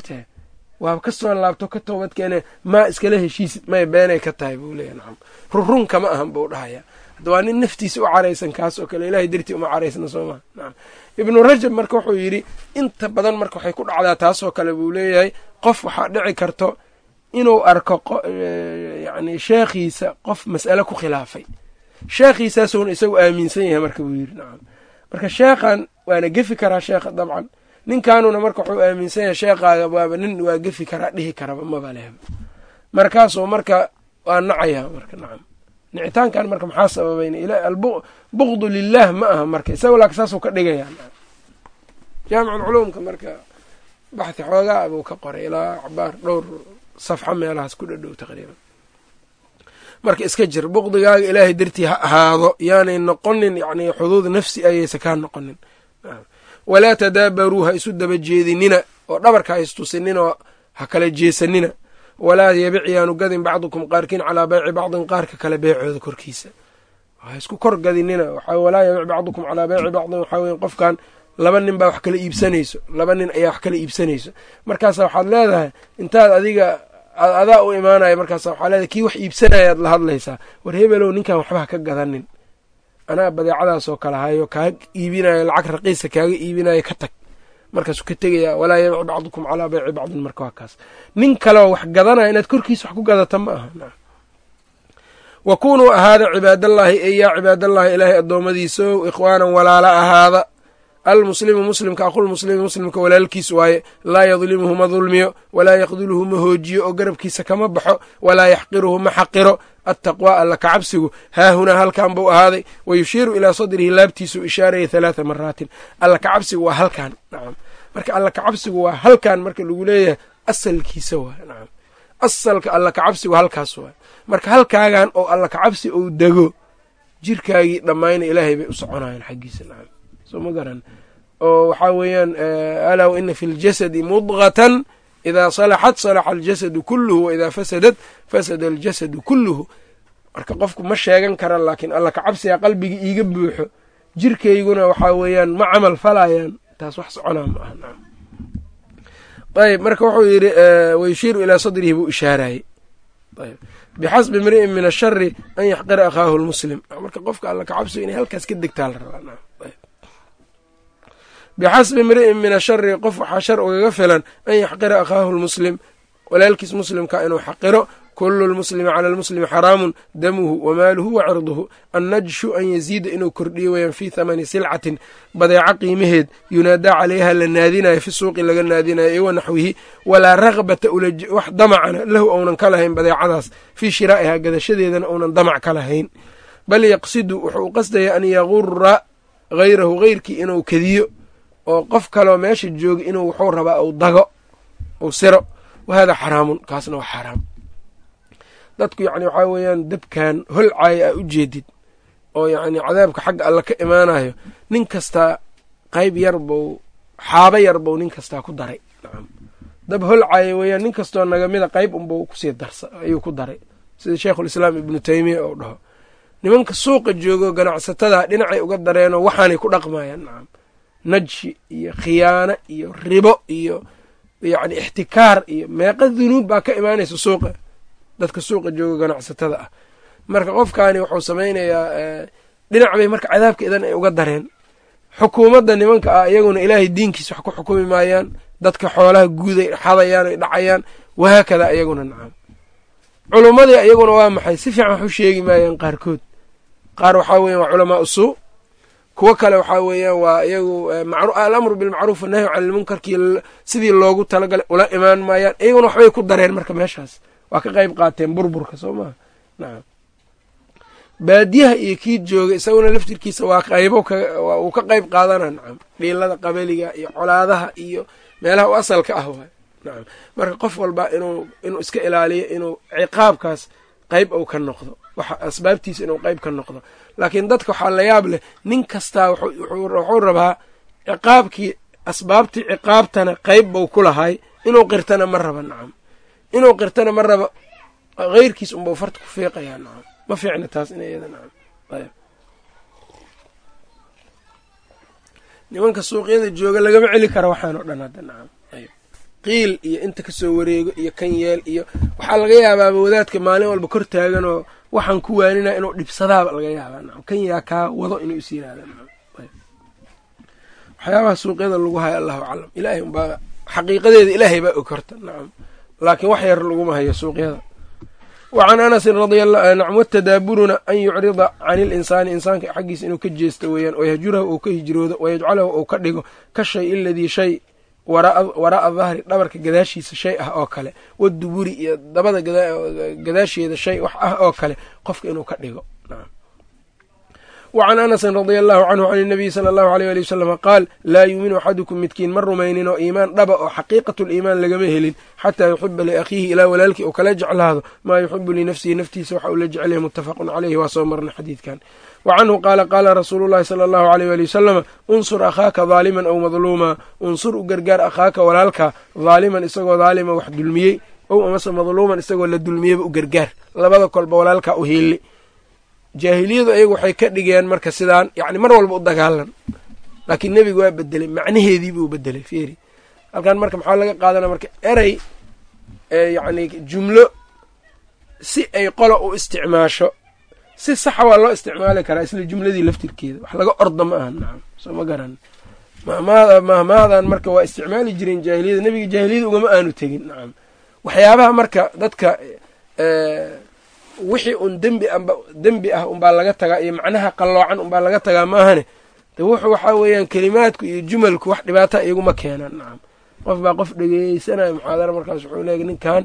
waaba ka soo laabto ka towbad keene maa iskala heshiisid may beenay ka tahay buu leeyahy nacam rurunka ma ahan buu dhahaya. Hadda waa nin naftiisa u caraysan kaas oo kale ilahay dartii uma caraysna soo maha nacam ibnu rajab marka wuxuu yidhi inta badan marka waxay ku dhacdaa taasoo kale buu leeyahay qof waxaa dhici karto inuu arko yacni sheekhiisa qof mas'ale ku khilaafay. Sheekhiisaasuuna isagu aaminsan yahay marka buu yidhi nacam marka sheekhan waana gefi karaa sheekha dabcan ninkaanuna marka wuxuu aaminsan yahay sheekhaaga waaba nin waa gefi karaa dhihi karaba maba lehba markaasuu marka waa nacayaa marka nacam. Nicitaankan marka maxaa sababayn buqdu lilah ma aha marka. Isaga laakin saasuu ka dhigaya jaamiculculuumka marka baxthi xoogaa buu ka qoray. Ilaa cabaar dhowr safxo meelahaas ku dhadhow taqriiban. Marka iska jir buqdigaaga ilaahay dartii ha ahaado yaanay noqonin yani xuduud nafsi ayaysa kaa noqonin walaa tadaabaruu ha isu daba jeedinina oo dhabarka ha istusininoo ha kala jeesanina. Walaa yabic yaanu gadin bacdukum qaarkiin calaa bayci bacdin qaarka kale beecooda korkiisa. Ha isku kor gadinina walaa yabic bacdukum calaa bayci bacdin waxaa weye qofkan laba nin baa wax kala iibsanayso laba nin ayaa wax kala iibsanayso. Markaasa waxaad leedahay intaad adiga adaa u imaanaya markaas waxaa leedahay kii wax iibsanayaad la hadlaysaa. War hebelow ninkan waxba ha ka gadanin anaa badeecadaasoo kale hayo kaa iibinayo lacag raqiisa kaaga iibinayo ka tag. Markaasuu ka tegaya walaa yabic bacdukum calaa bayci bacdin marka waa kaas. Nin kaleo wax gadanaya inaad korkiisa wax ku gadata ma aha. Wa kunuu ahaada cibaadallaahi ee yaa cibaadallaahi ilaahay addoommadiisow ikhwaanan walaala ahaada almuslimu muslimka aqulmuslimi muslimka walaalkiis waaye laa yadlimuhu ma dulmiyo walaa yaqduluhu ma hoojiyo oo garabkiisa kama baxo walaa yaxqiruhu ma xaqiro. Attaqwaa alla kacabsigu haahunaa halkan buu ahaaday wa yushiiru ilaa sadrihi laabtiisuu ishaaraya halaatha maraatin. Alla kacabsigu waa halkan nacam marka alla kacabsigu waa halkan marka lagu leeyahay asalkiisa waay nacam asalka alla kacabsigu halkaas waay marka halkaagan oo alla kacabsi ou dego jirkaagii dhammayna ilaahay bay u soconayaan xaggiisa nacam soo ma garan. Oo waxaa weeyaan alaa wa ina fi ljasadi mudqatan idaa salaxat salaxa aljasadu kulluhu wa idaa fasadat fasada aljasadu kulluhu. Marka qofku ma sheegan kara laakiin alla kacabsiga qalbiga iiga buuxo jirkayguna waxaa weeyaan ma camal falayaan taas wax soconaa ma aha ayb marka wuxuu yidhi wayushiiru ilaa sadrihi buu ishaarayey bixasbi imri'in min ashari an yaxqira akhaahu lmuslim marka qofka alla kacabsiga inay halkaas ka degtaa la rabaa bixasbi imri'in min ashari qof waxaa shar ugaga filan an yaxqira akhaahu lmuslim walaalkiis muslimka inuu xaqiro kulu lmuslimi cala lmuslimi xaraamun damuhu wamaaluhu wa cirduhu annajshu an yaziida inuu kordhiyo weyaan fii thamani silcatin badeeco qiimaheed yunaadaa calayha la naadinayo fi suuqi laga naadinayo iyo wanaxwihi walaa ragbata wax damacana lahu ounan ka lahayn badeecadaas fii shiraa'iha gadashadeedana ounan damac ka lahayn bal yaqsidu wuxuu u qasdaya an yagura hayrahu heyrkii inuu kediyo oo qof kaleo meesha jooga inuu wuxuu rabaa uu dago uu siro wahada xaraamun kaasna waa xaaraam dadku yacni waxaa weeyaan dabkan holcaaya aa u jeedid oo yacni cadaabka xagga alla ka imaanayo nin kastaa qayb yar bou xaabo yar bou nin kastaa ku daray. Nacam dab holcaaya weeyaan nin kastoo nagamida qayb unbau ku sii darsa ayuu ku daray. Sida sheikhulislaam ibnu teymiya ou dhaho. Nimanka suuqa joogo ganacsatada dhinacay uga dareenoo waxaanay ku dhaqmayaan nacam najshi iyo khiyaano iyo ribo iyo yacni ixtikaar iyo meeqa dunuub baa ka imaanaysa suuqa dadka suuqa jooga ganacsatada ah. Marka qofkaani wuxuu samaynayaa dhinac bay marka cadaabka idan ay uga dareen. Xukuumadda nimanka ah iyaguna ilaahay diinkiisa wax ku xukumi maayaan dadka xoolaha guuday xadayaan ay dhacayaan wahaakada iyaguna nacam. Culummadii iyaguna waa maxay? Si fiican wax u sheegi maayaan qaarkood. Qaar waxaa weyan waa culamaa usuu kuwo kale waxaa weeyaan waa iyagu alamru bilmacruuf annahyu can ilmunkarkii sidii loogu talagalay ula imaan maayaan iyaguna waxbay ku dareen marka meeshaas. Waa ka qayb qaateen burburka soo maha nacam baadiyaha iyo kii jooga isaguna laftirkiisa waa qaybo uu ka qayb qaadana nacam dhiilada qabaliga iyo colaadaha iyo meelaha u asalka ah waay. Nacam marka qof walba inuu inuu iska ilaaliyo inuu ciqaabkaas qayb ou ka noqdo waxa asbaabtiisa inuu qeyb ka noqdo laakiin dadka waxaa la yaab leh nin kastaa wuxuu rabaa ciqaabkii asbaabtii ciqaabtana qeyb buu ku lahay inuu qirtana ma raba nacam. Inuu qirtana ma raba heyrkiis unbau farta ku fiiqayaa nacam. Ma fiicna taas in iyada nacam. Ayb nimanka suuqyada jooga lagama celi kara waxaan dhan hadda nacam qiil iyo inta ka soo wareego iyo kan yeel iyo waxaa laga yaabaaba wadaadka maalin walba kor taagan oo waxaan ku waaninaa inuu dhibsadaaba laga yaabaa. Kan yaa kaa wado inuu is yiraahda waxyaabaha suuqyada lagu hayo allahu aclam. Ilaahay unbaa xaqiiqadeeda ilaahay baa og horta nacam laakiin wax yar laguma hayo suuqyada. Wa can anasin radinacam watadaaburuna an yucrida cani linsaani insaanka xaggiisa inuu ka jeesto weeyaan wayahjurahu ou ka hijroodo wayajcalahu ou ka dhigo ka shay iladii shay waraa'a dahri dhabarka gadaashiisa shay ah oo kale waduburi iyo dabada gadaasheeda shay wax ah oo kale qofka inuu ka dhigo. Wa can anasin radia allahu canhu can inabiyi sala allahu aleyh ali wasalama qaal laa yuuminu axadukum midkiin ma rumaynin oo iimaan dhaba oo xaqiiqatu liimaan lagama helin xataa yuxiba liakhiihi ilaa walaalkii uu kala jeclaado maa yuxibu linafsihi naftiisa waxa uu la jecelyahay muttafaqun caleyhi waa soo marnay xadiidkan wa canhu qaala qaala rasuulu llahi sala allahu aleyh ali wasalama unsur akhaaka daaliman aw madluuma unsur u gargaar akhaaka walaalka daaliman isagoo daalima wax dulmiyey ow amase madluuman isagoo la dulmiyeyba u gargaar. labada kolba walaalkaa u hiili jaahiliyadu ayagu waxay ka dhigeen marka sidaan yacni mar walba u dagaalan. laakiin nebigu waa bedelay macnaheedii buu bedelay fiiri. halkan marka maxaa laga qaadanaya marka erey yacni jumlo si ay qola u isticmaasho si saxa waa loo isticmaali karaa isla jumladii laftirkeeda. Wax laga orda ma aha nacam. Soo ma garan. Mahmaada mahmaadan marka waa isticmaali jireen jaahiliyada nebiga jaahiliyada ugama aanu tegin nacam. Waxyaabaha marka dadka wixii un dembi amba dembi ah unbaa laga tagaa iyo macnaha qalloocan unbaa laga tagaa maahane de wuxuu waxaa weeyaan kelimaadku iyo jumalku wax dhibaata iyaguma keenaan nacam. Qof baa qof dhegeysanaya muxaadara markaas wuxuu leeya ninkan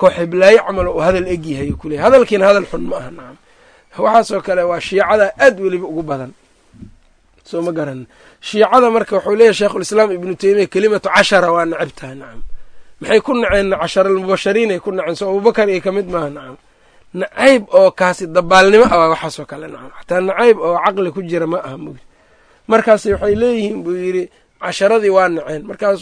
kooxiblaayo camal uu hadal egyahay kuley hadalkiina hadal xun ma aha nacam waxaasoo kale waa shiicada aad weliba ugu badan. Soo ma garan. Shiicada marka wuxuu leeyahy sheikhulislaam ibnu teymiya kelimatu cashara waa necab tahay nacam maxay ku naceen cashara almubashariinay ku naceen soo abubakar iyo ka mid maaha nacam nacayb oo kaasi dabaalnimo ah waa waxaasoo kale nacam xataa nacayb oo caqli ku jira ma aha mugdi. Markaas waxay leeyihiin buu yidhi casharadii waa naceen. Markaas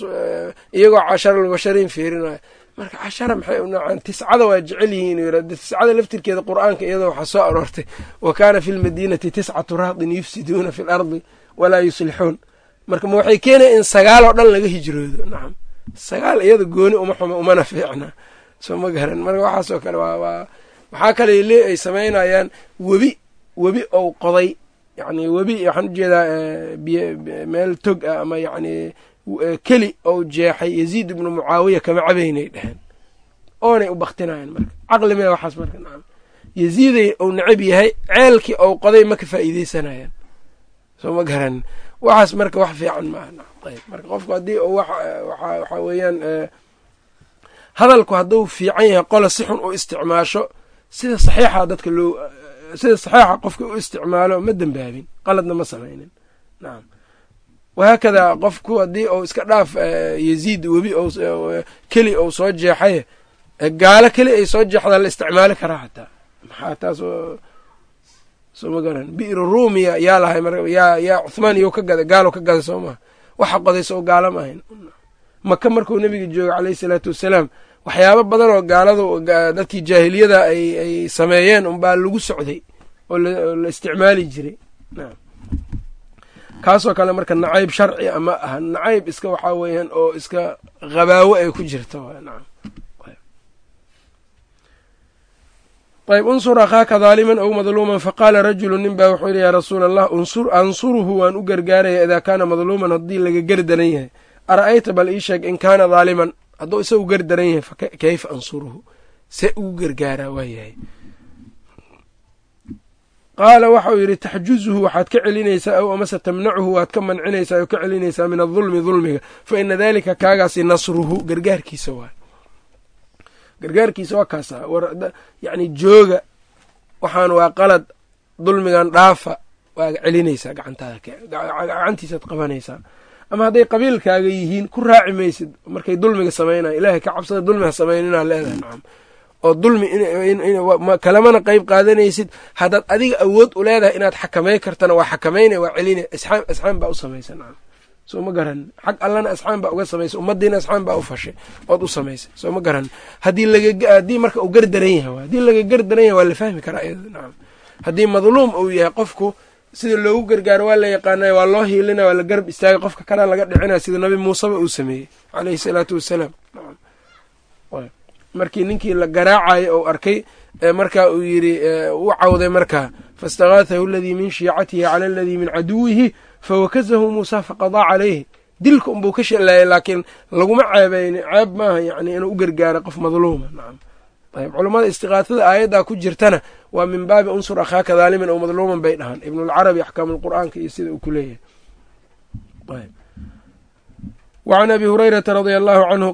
iyagoo cashara almubashariin fiirinayo marka cashara maxay u naceen tiscada waa jecel yihiin inuu yidhahdo tiscada laftirkeeda qur'aanka iyadoo waxaa soo aroortay wa kaana fi lmadiinati tiscatu rahdin yufsiduuna fi lardi walaa yuslixuun. Marka ma waxay keenaya in sagaal oo dhan laga hijroodo? Nacam sagaal iyada gooni uma xumo umana fiicna. Soo ma garan. Marka waxaasoo kale waa waa waxaa kale le ay samaynayaan webi webi ou qoday. Yani webi waxaan u jeedaa meel tog ah ama yani keli ou jeexay yaziid ibnu mucaawiya kama cabaynay dheheen oonay u baktinayan marka. Caqli mee waxaas marka nacam yaziiday ou necab yahay ceelkii ou qoday ma ka faa'iideysanayaan soo ma garan. Waxaas marka wax fiican maaha ayb marka qofku haddii waxaa weeyaan hadalku hadduu fiican yahay qola si xun u isticmaasho sida saxiixa dadka loo sida saxiixa qofka u isticmaalo ma dembaabin qaladna ma samaynin. Nacam wahaakadaa qofku haddii uu iska dhaaf yaziid webi keli ou soo jeexay gaalo keli ay soo jeexdaa la isticmaali karaa xataa maxaa taas soo ma garan bi'ru ruumiya yaa lahay mar yaa cuthmaan iyo ka gaday gaalo ka gaday soo maha waxa qoday soo gaalo ma ahayn maka markuu nebiga joogay caleyhi salaatu wassalaam waxyaabo badan oo gaaladu dadkii jaahiliyada ay ay sameeyeen unbaa lagu socday oo la isticmaali jiray kaasoo kale marka nacayb sharci ama aha nacayb iska waxaa weeyaan oo iska qabaawo ay ku jirta ayb unsur akhaaka daaliman aw madluuman faqaala rajulu nin baa wuxuu yidhi yaa rasuula allah ansuruhu waan u gargaaraya idaa kaana madluuman. Haddii laga gardaran yahay ara'ayta bal ii sheeg in kaana daaliman hadduu isagu gardaran yahay fakayfa ansuruhu? See ugu gargaaraa waayahay qaala waxau yidhi taxjuzuhu waxaad ka celinaysaa aw amase tamnacuhu waad ka mancinaysaa oo ka celinaysaa min adulmi dulmiga fa ina dalika kaagaasi nasruhu. Gargaarkiisa waay gargaarkiisa waa kaasa. Yacni jooga waxaan waa qalad dulmigan dhaafa waa celinaysaa gacantiisaad qabanaysaa. Ama hadday qabiilkaaga yihiin ku raaci maysid markay dulmiga samaynaya ilaahay ka cabsada dulmiha samaynina leedahay nacam oo dulmi kalamana qeyb qaadanaysid haddaad adiga awood u leedahay inaad xakamay kartana waa xakamayna waa celina isxaam baa u samaysa nacam. Soo ma garan. Xag allana asxaam baa uga samaysay ummadiina asxaam baa u fashay ood u samaysay. Soo ma garan. Haddii lagahaddii marka uu gardaran yahay haddii laga gardaran yahay waa la fahmi karaa iyada nacam. Haddii madluum uu yahay qofku sida loogu gargaaro waa la yaqaanay waa loo hiilinaya waa la garab istaagay qofka kalea laga dhicinaya sida nabi muuseba uu sameeyey caleyhi salaatu wassalaam markii ninkii la garaacayo ou arkay markaa uu yidhi u cawday markaa faistakaathahu aladii min shiicatihi cala aladii min caduwihi fawakazahu muusa faqadaa calayhi. Dilka unbuu ka sheelaayay laakiin laguma ceebayni ceeb maaha yani inuu u gargaaro qof madluuma nacam ayb culammada istiqaatada aayaddaa ku jirtana waa min baabi unsur akhaaka daaliman oo madluuman bay dhahaan. Ibnulcarabi axkaamu lqur'aanka iyo sida uu ku leeyahay wacan abi hurayrata radia allahu canhu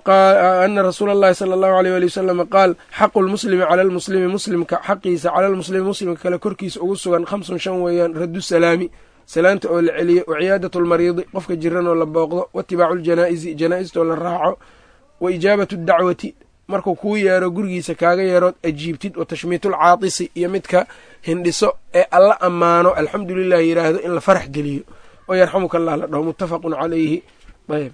ana rasuula allahi sala allahu aleyh ali wasalama qaal xaqu lmuslimi cala lmuslimi muslimka xaqiisa cala lmuslimi muslimka kale korkiisa ugu sugan khamsun shan weeyaan raddu salaami salaanta oo la celiyo waciyaadat lmariidi qofka jiranoo la booqdo waitibaacu ljanaa'izi janaa'istoo la raaco wa ijaabatu dacwati markuu kuu yeero gurigiisa kaaga yeerood ajiibtid wa tashmiitulcaatisi iyo midka hindhiso ee alla ammaano alxamdu lilah yidhaahdo in la farax geliyo oo yarxamuka allah la dhaho muttafaqun calayhi ayb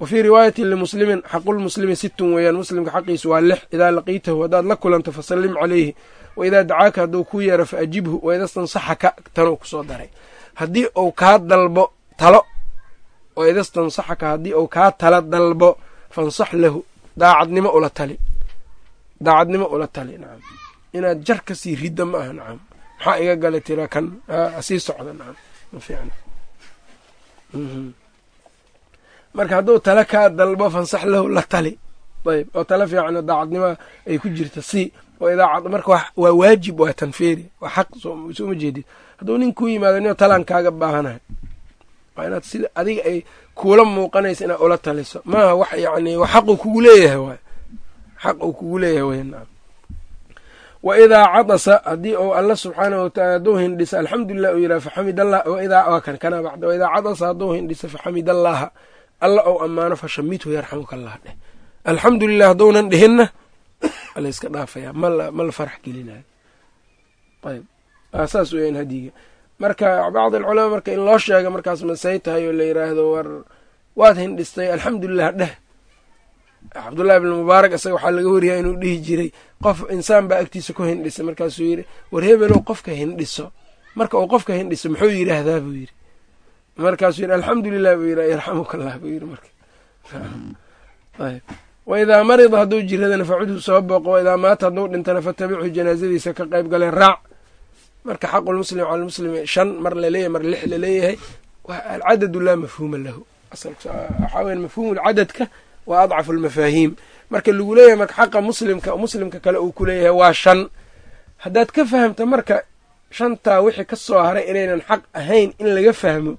wa fii riwaayati limuslimin xaqulmuslimi sittun weeyaan muslimka xaqiisu waa lix idaa laqiitahu haddaad la kulanto fasallim calayhi wa idaa dacaaka hadduu kuu yeero fa ajibhu wa ida stansaxaka tanuu ku soo daray. Haddii uu kaa dalbo talo. Wa haddii uu kaa tala dalbo fansax lahu daacadnimo ula tali. Daacadnimo ula tali nacam inaad jar ka sii ridda ma aha nacam maxaa iga gala tira kan? Sii socda nacam ma fiicna marka hadduu tale kaa dalbo fansax lahu la tali. Ayb oo tale fiicanoo daacadnimoa ay ku jirta si oo idaacad marka waa waajib waa tanfeeri waa xaq sooma jeedid hadduu nin kuu yimaado nio talaan kaaga baahanahay. Waa inaad sida adiga ay kuula muuqanaysa inaad ula taliso. Maaha wax yacni wa xaquu kugu leeyahay waay xaq uu kugu leeyahay wey nacam wa idaa cadasa haddii uu alla subxaanahu wataala hadduu hindhisa alxamdulilah uu yidhaha faxamid allah waidaa waa kan kana bacda. Waidaa cadasa hadduu hindhisa faxamid allaha alla ou ammaano fashamidhu yarxamuka allah dheh. Alxamdulilah hadduunan dhihinna <coughs> ala iska dhaafaya mal ma la farax gelinayo. Ayb saas weyan hadiga marka bacd alculamaa marka in loo sheega markaas masay tahay oo la yiraahdo war waad hindhistay alxamdulilah dheh. Cabdullahi bn mubaarak isaga waxaa laga wariyaa inuu dhihi jiray qof insaan baa agtiisa ku hindhisay markaasuu yidhi war hebelow qofka hindhiso marka uu qofka hindhiso muxuu yidhaahdaa buu yidhi markaasuu yidhi alxamdulilah buu yidhi yarxamuka allah buu yidhi marka. Wa idaa marida hadduu jiradana facudhu soo booqo wa idaa maata hadduu dhintana fatabichu janaasadiisa ka qayb galeen raac. Marka xaqulmuslim cala lmuslimi shan mar la leeyahay mar lix la leeyahay alcadadu laa mafhuuma lahu. Waxaa weya mafhuumulcadadka waa adcafu almafaahiim marka lagu leeyahay marka xaqa muslimka muslimka kale uu ku leeyahay waa shan. Haddaad ka fahamta marka shantaa wixii ka soo haray inaynan xaq ahayn in laga fahmo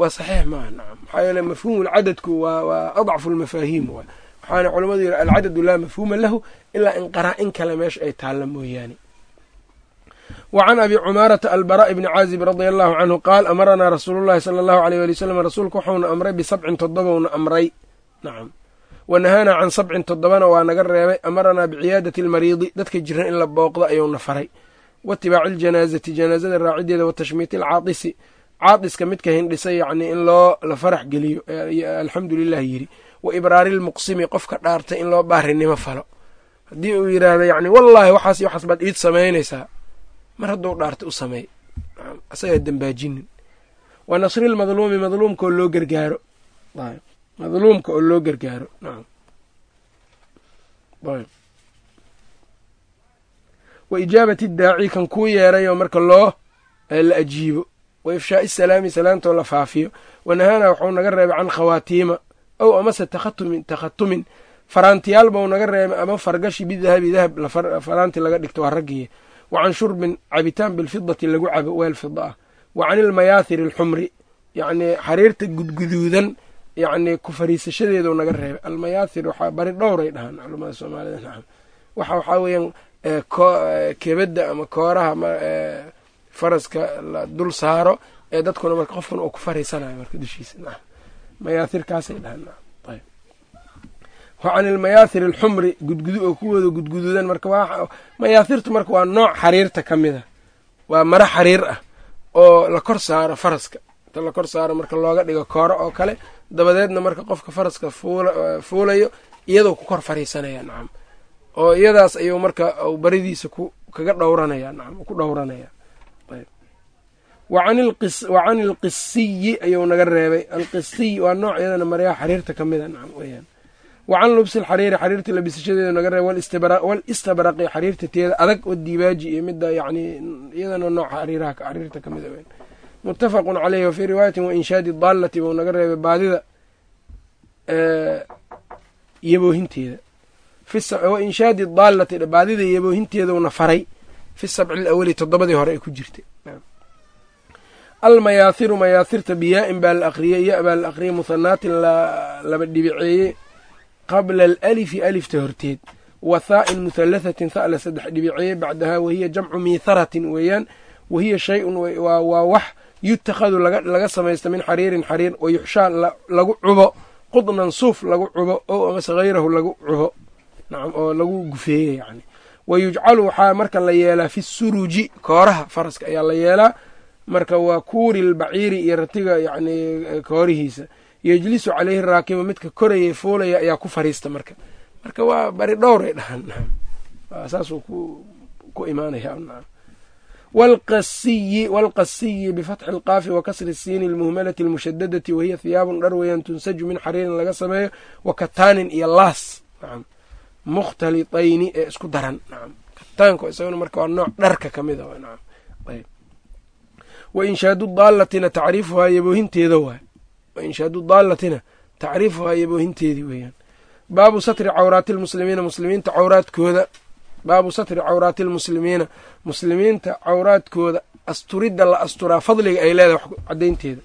waa saxiix maaha nacam maxaa yeele mafhuumulcadadku waa adcafu almafaahiim waay waxaana culamadu yidhi alcadadu laa mafhuuma lahu ilaa in qaraa-in kale meesha ay taalla mooyaane. Wa can abi cumaarata albaraء bni caazib radia allahu canhu qaal amaranaa rasuulu llahi sala allahu aleyh wali wsalam rasuulku waxauna amray bisabcin toddobowna amray. Nacam wa nahaanaa can sabcin toddobana waa naga reebay amaranaa biciyaadati almariidi. Dadka jiran in la booqdo ayuuna faray. Waitibaaci aljanaazati janaazada raacideeda wa tashmiiti caadiska midka hindhisay yacnii in loo la farax geliyo alxamdu lilah yidhi wa ibraari lmuqsimi qofka dhaartay in loo baarinimo falo. Haddii uu yidhaahdo yacni wallaahi waxaas iyo waxaas baad iid samaynaysaa. Mar hadduu dhaartay u sameey asagaa dembaajinin wa nasri lmadluumi madluumka oo loo gargaaro. Madluumka oo loo gargaaro wa ijaabati daaci kan kuu yeerayo marka loo la ajiibo wa ifshaai salaami salaamtoo la faafiyo wanahaana waxuu naga reebay can khawaatiima ow amase takhatumin takhatumin faraantiyaal bau naga reebay ama fargashi bidahabi dahab faraanti laga dhigto waa raggiya wa can shurbin cabitaan bilfidati lagu cabo weel fida ah. Wa can ilmayaathiri alxumri yacnii xariirta gudguduudan yacnii ku fariisashadeedu naga reebay. Almayaathir waxaa bari dhowray dhahaan culamada soomaalida nacam waxa waxaa weeyaan kebadda ama kooraha faraska la dul saaro ee dadkuna marka qofkuna uu ku fariisanayo marka dushiisa. Nacam mayaathirkaasay dhahaan. Nacam ayb wa can ilmayaahir alxumri gudgudu oo kuwooda gudgududan marka mayaahirtu marka waa nooc xariirta ka mid a. Waa maro xariir ah oo la kor saaro faraska. Inta la kor saaro marka looga dhigo kooro oo kale dabadeedna marka qofka faraska fuulayo iyadoo ku kor fariisanaya. Nacam oo iyadaas ayuu marka baridiisa kaga dhowranaya. Nacam ku dhowranaya wa can ilqisiyi ayuu naga reebay. Alqisiy waa nooc iyadana maryaha xariirta ka mida nacam weyaan wa lubsi alxariiri xariirta labisashadeeda naga reebay. Walistabraqi xariirta teeda adag wadibaaji iyo midda yani iyadana nooc xariirta ka mida weyan muttafaqun caleyhi wafii riwaayatin wainshaadi daallati buu naga reebay baadida yaboohinteeda. Wainshaadi daallati baadida yaboohinteeduna faray fi sabci lawali toddobadii hore ay ku jirtay almayaahiru mayaahirta biyaa-in baa la aqriyey ya baa la aqriyey muhanaatin laba dhibiceeyey qabla alalifi alifta horteed. Wa thaa'in muhalathatin tha la saddex dhibiceeyey bacdahaa wahiya jamcu miitharatin weeyaan. Wahiya shay-un waa wax yutakhadu laga samaysta min xariirin xariir wa yuxshaa lagu cubo. Qudnan suuf lagu cubo amase hayrahu lagu cubo. Nacam oo lagu gufeeye yani. Wa yujcalu waxaa marka la yeelaa fi suruji kooraha faraska ayaa la yeelaa marka waa kuuri lbaciiri iyo ratiga yani koorihiisa. Yejlisu caleyhi raakibu midka korayay fuulaya ayaa ku fariista marka. Marka waa bari dhowray dhahan saasuu ku imaanaya. Wlqasiyi waalqasiyi bifatxi alqaafi wa kasri siini almushadadati wahiya hiyaabun dhar weeyaan tunsaju min xariirin laga sameeyo wa kataanin iyo laas. Nacam mukhtalitayni ee isku daran. Kataanka isaguna marka waa nooc dharka ka mid a nacam ayb wa inshaadu daalatina tacriifuhaa yaboohinteeda waay wa inshaadu daalatina tacriifuhaa yaboohinteedii weeyaan baabu satri cawraati lmuslimiina muslimiinta cawraadkooda baabu satri cawraati lmuslimiina muslimiinta cawraadkooda asturidda la asturaa fadliga ay leedahay caddaynteeda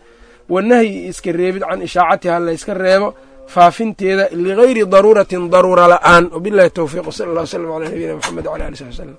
wanahyi iska reebid can ishaacatiha layska reebo faafinteeda ligayri daruuratin daruura la'aan wabilahi towfiiq wsala allah wslam calaa nabiyina mxamed wala ali sabi wslm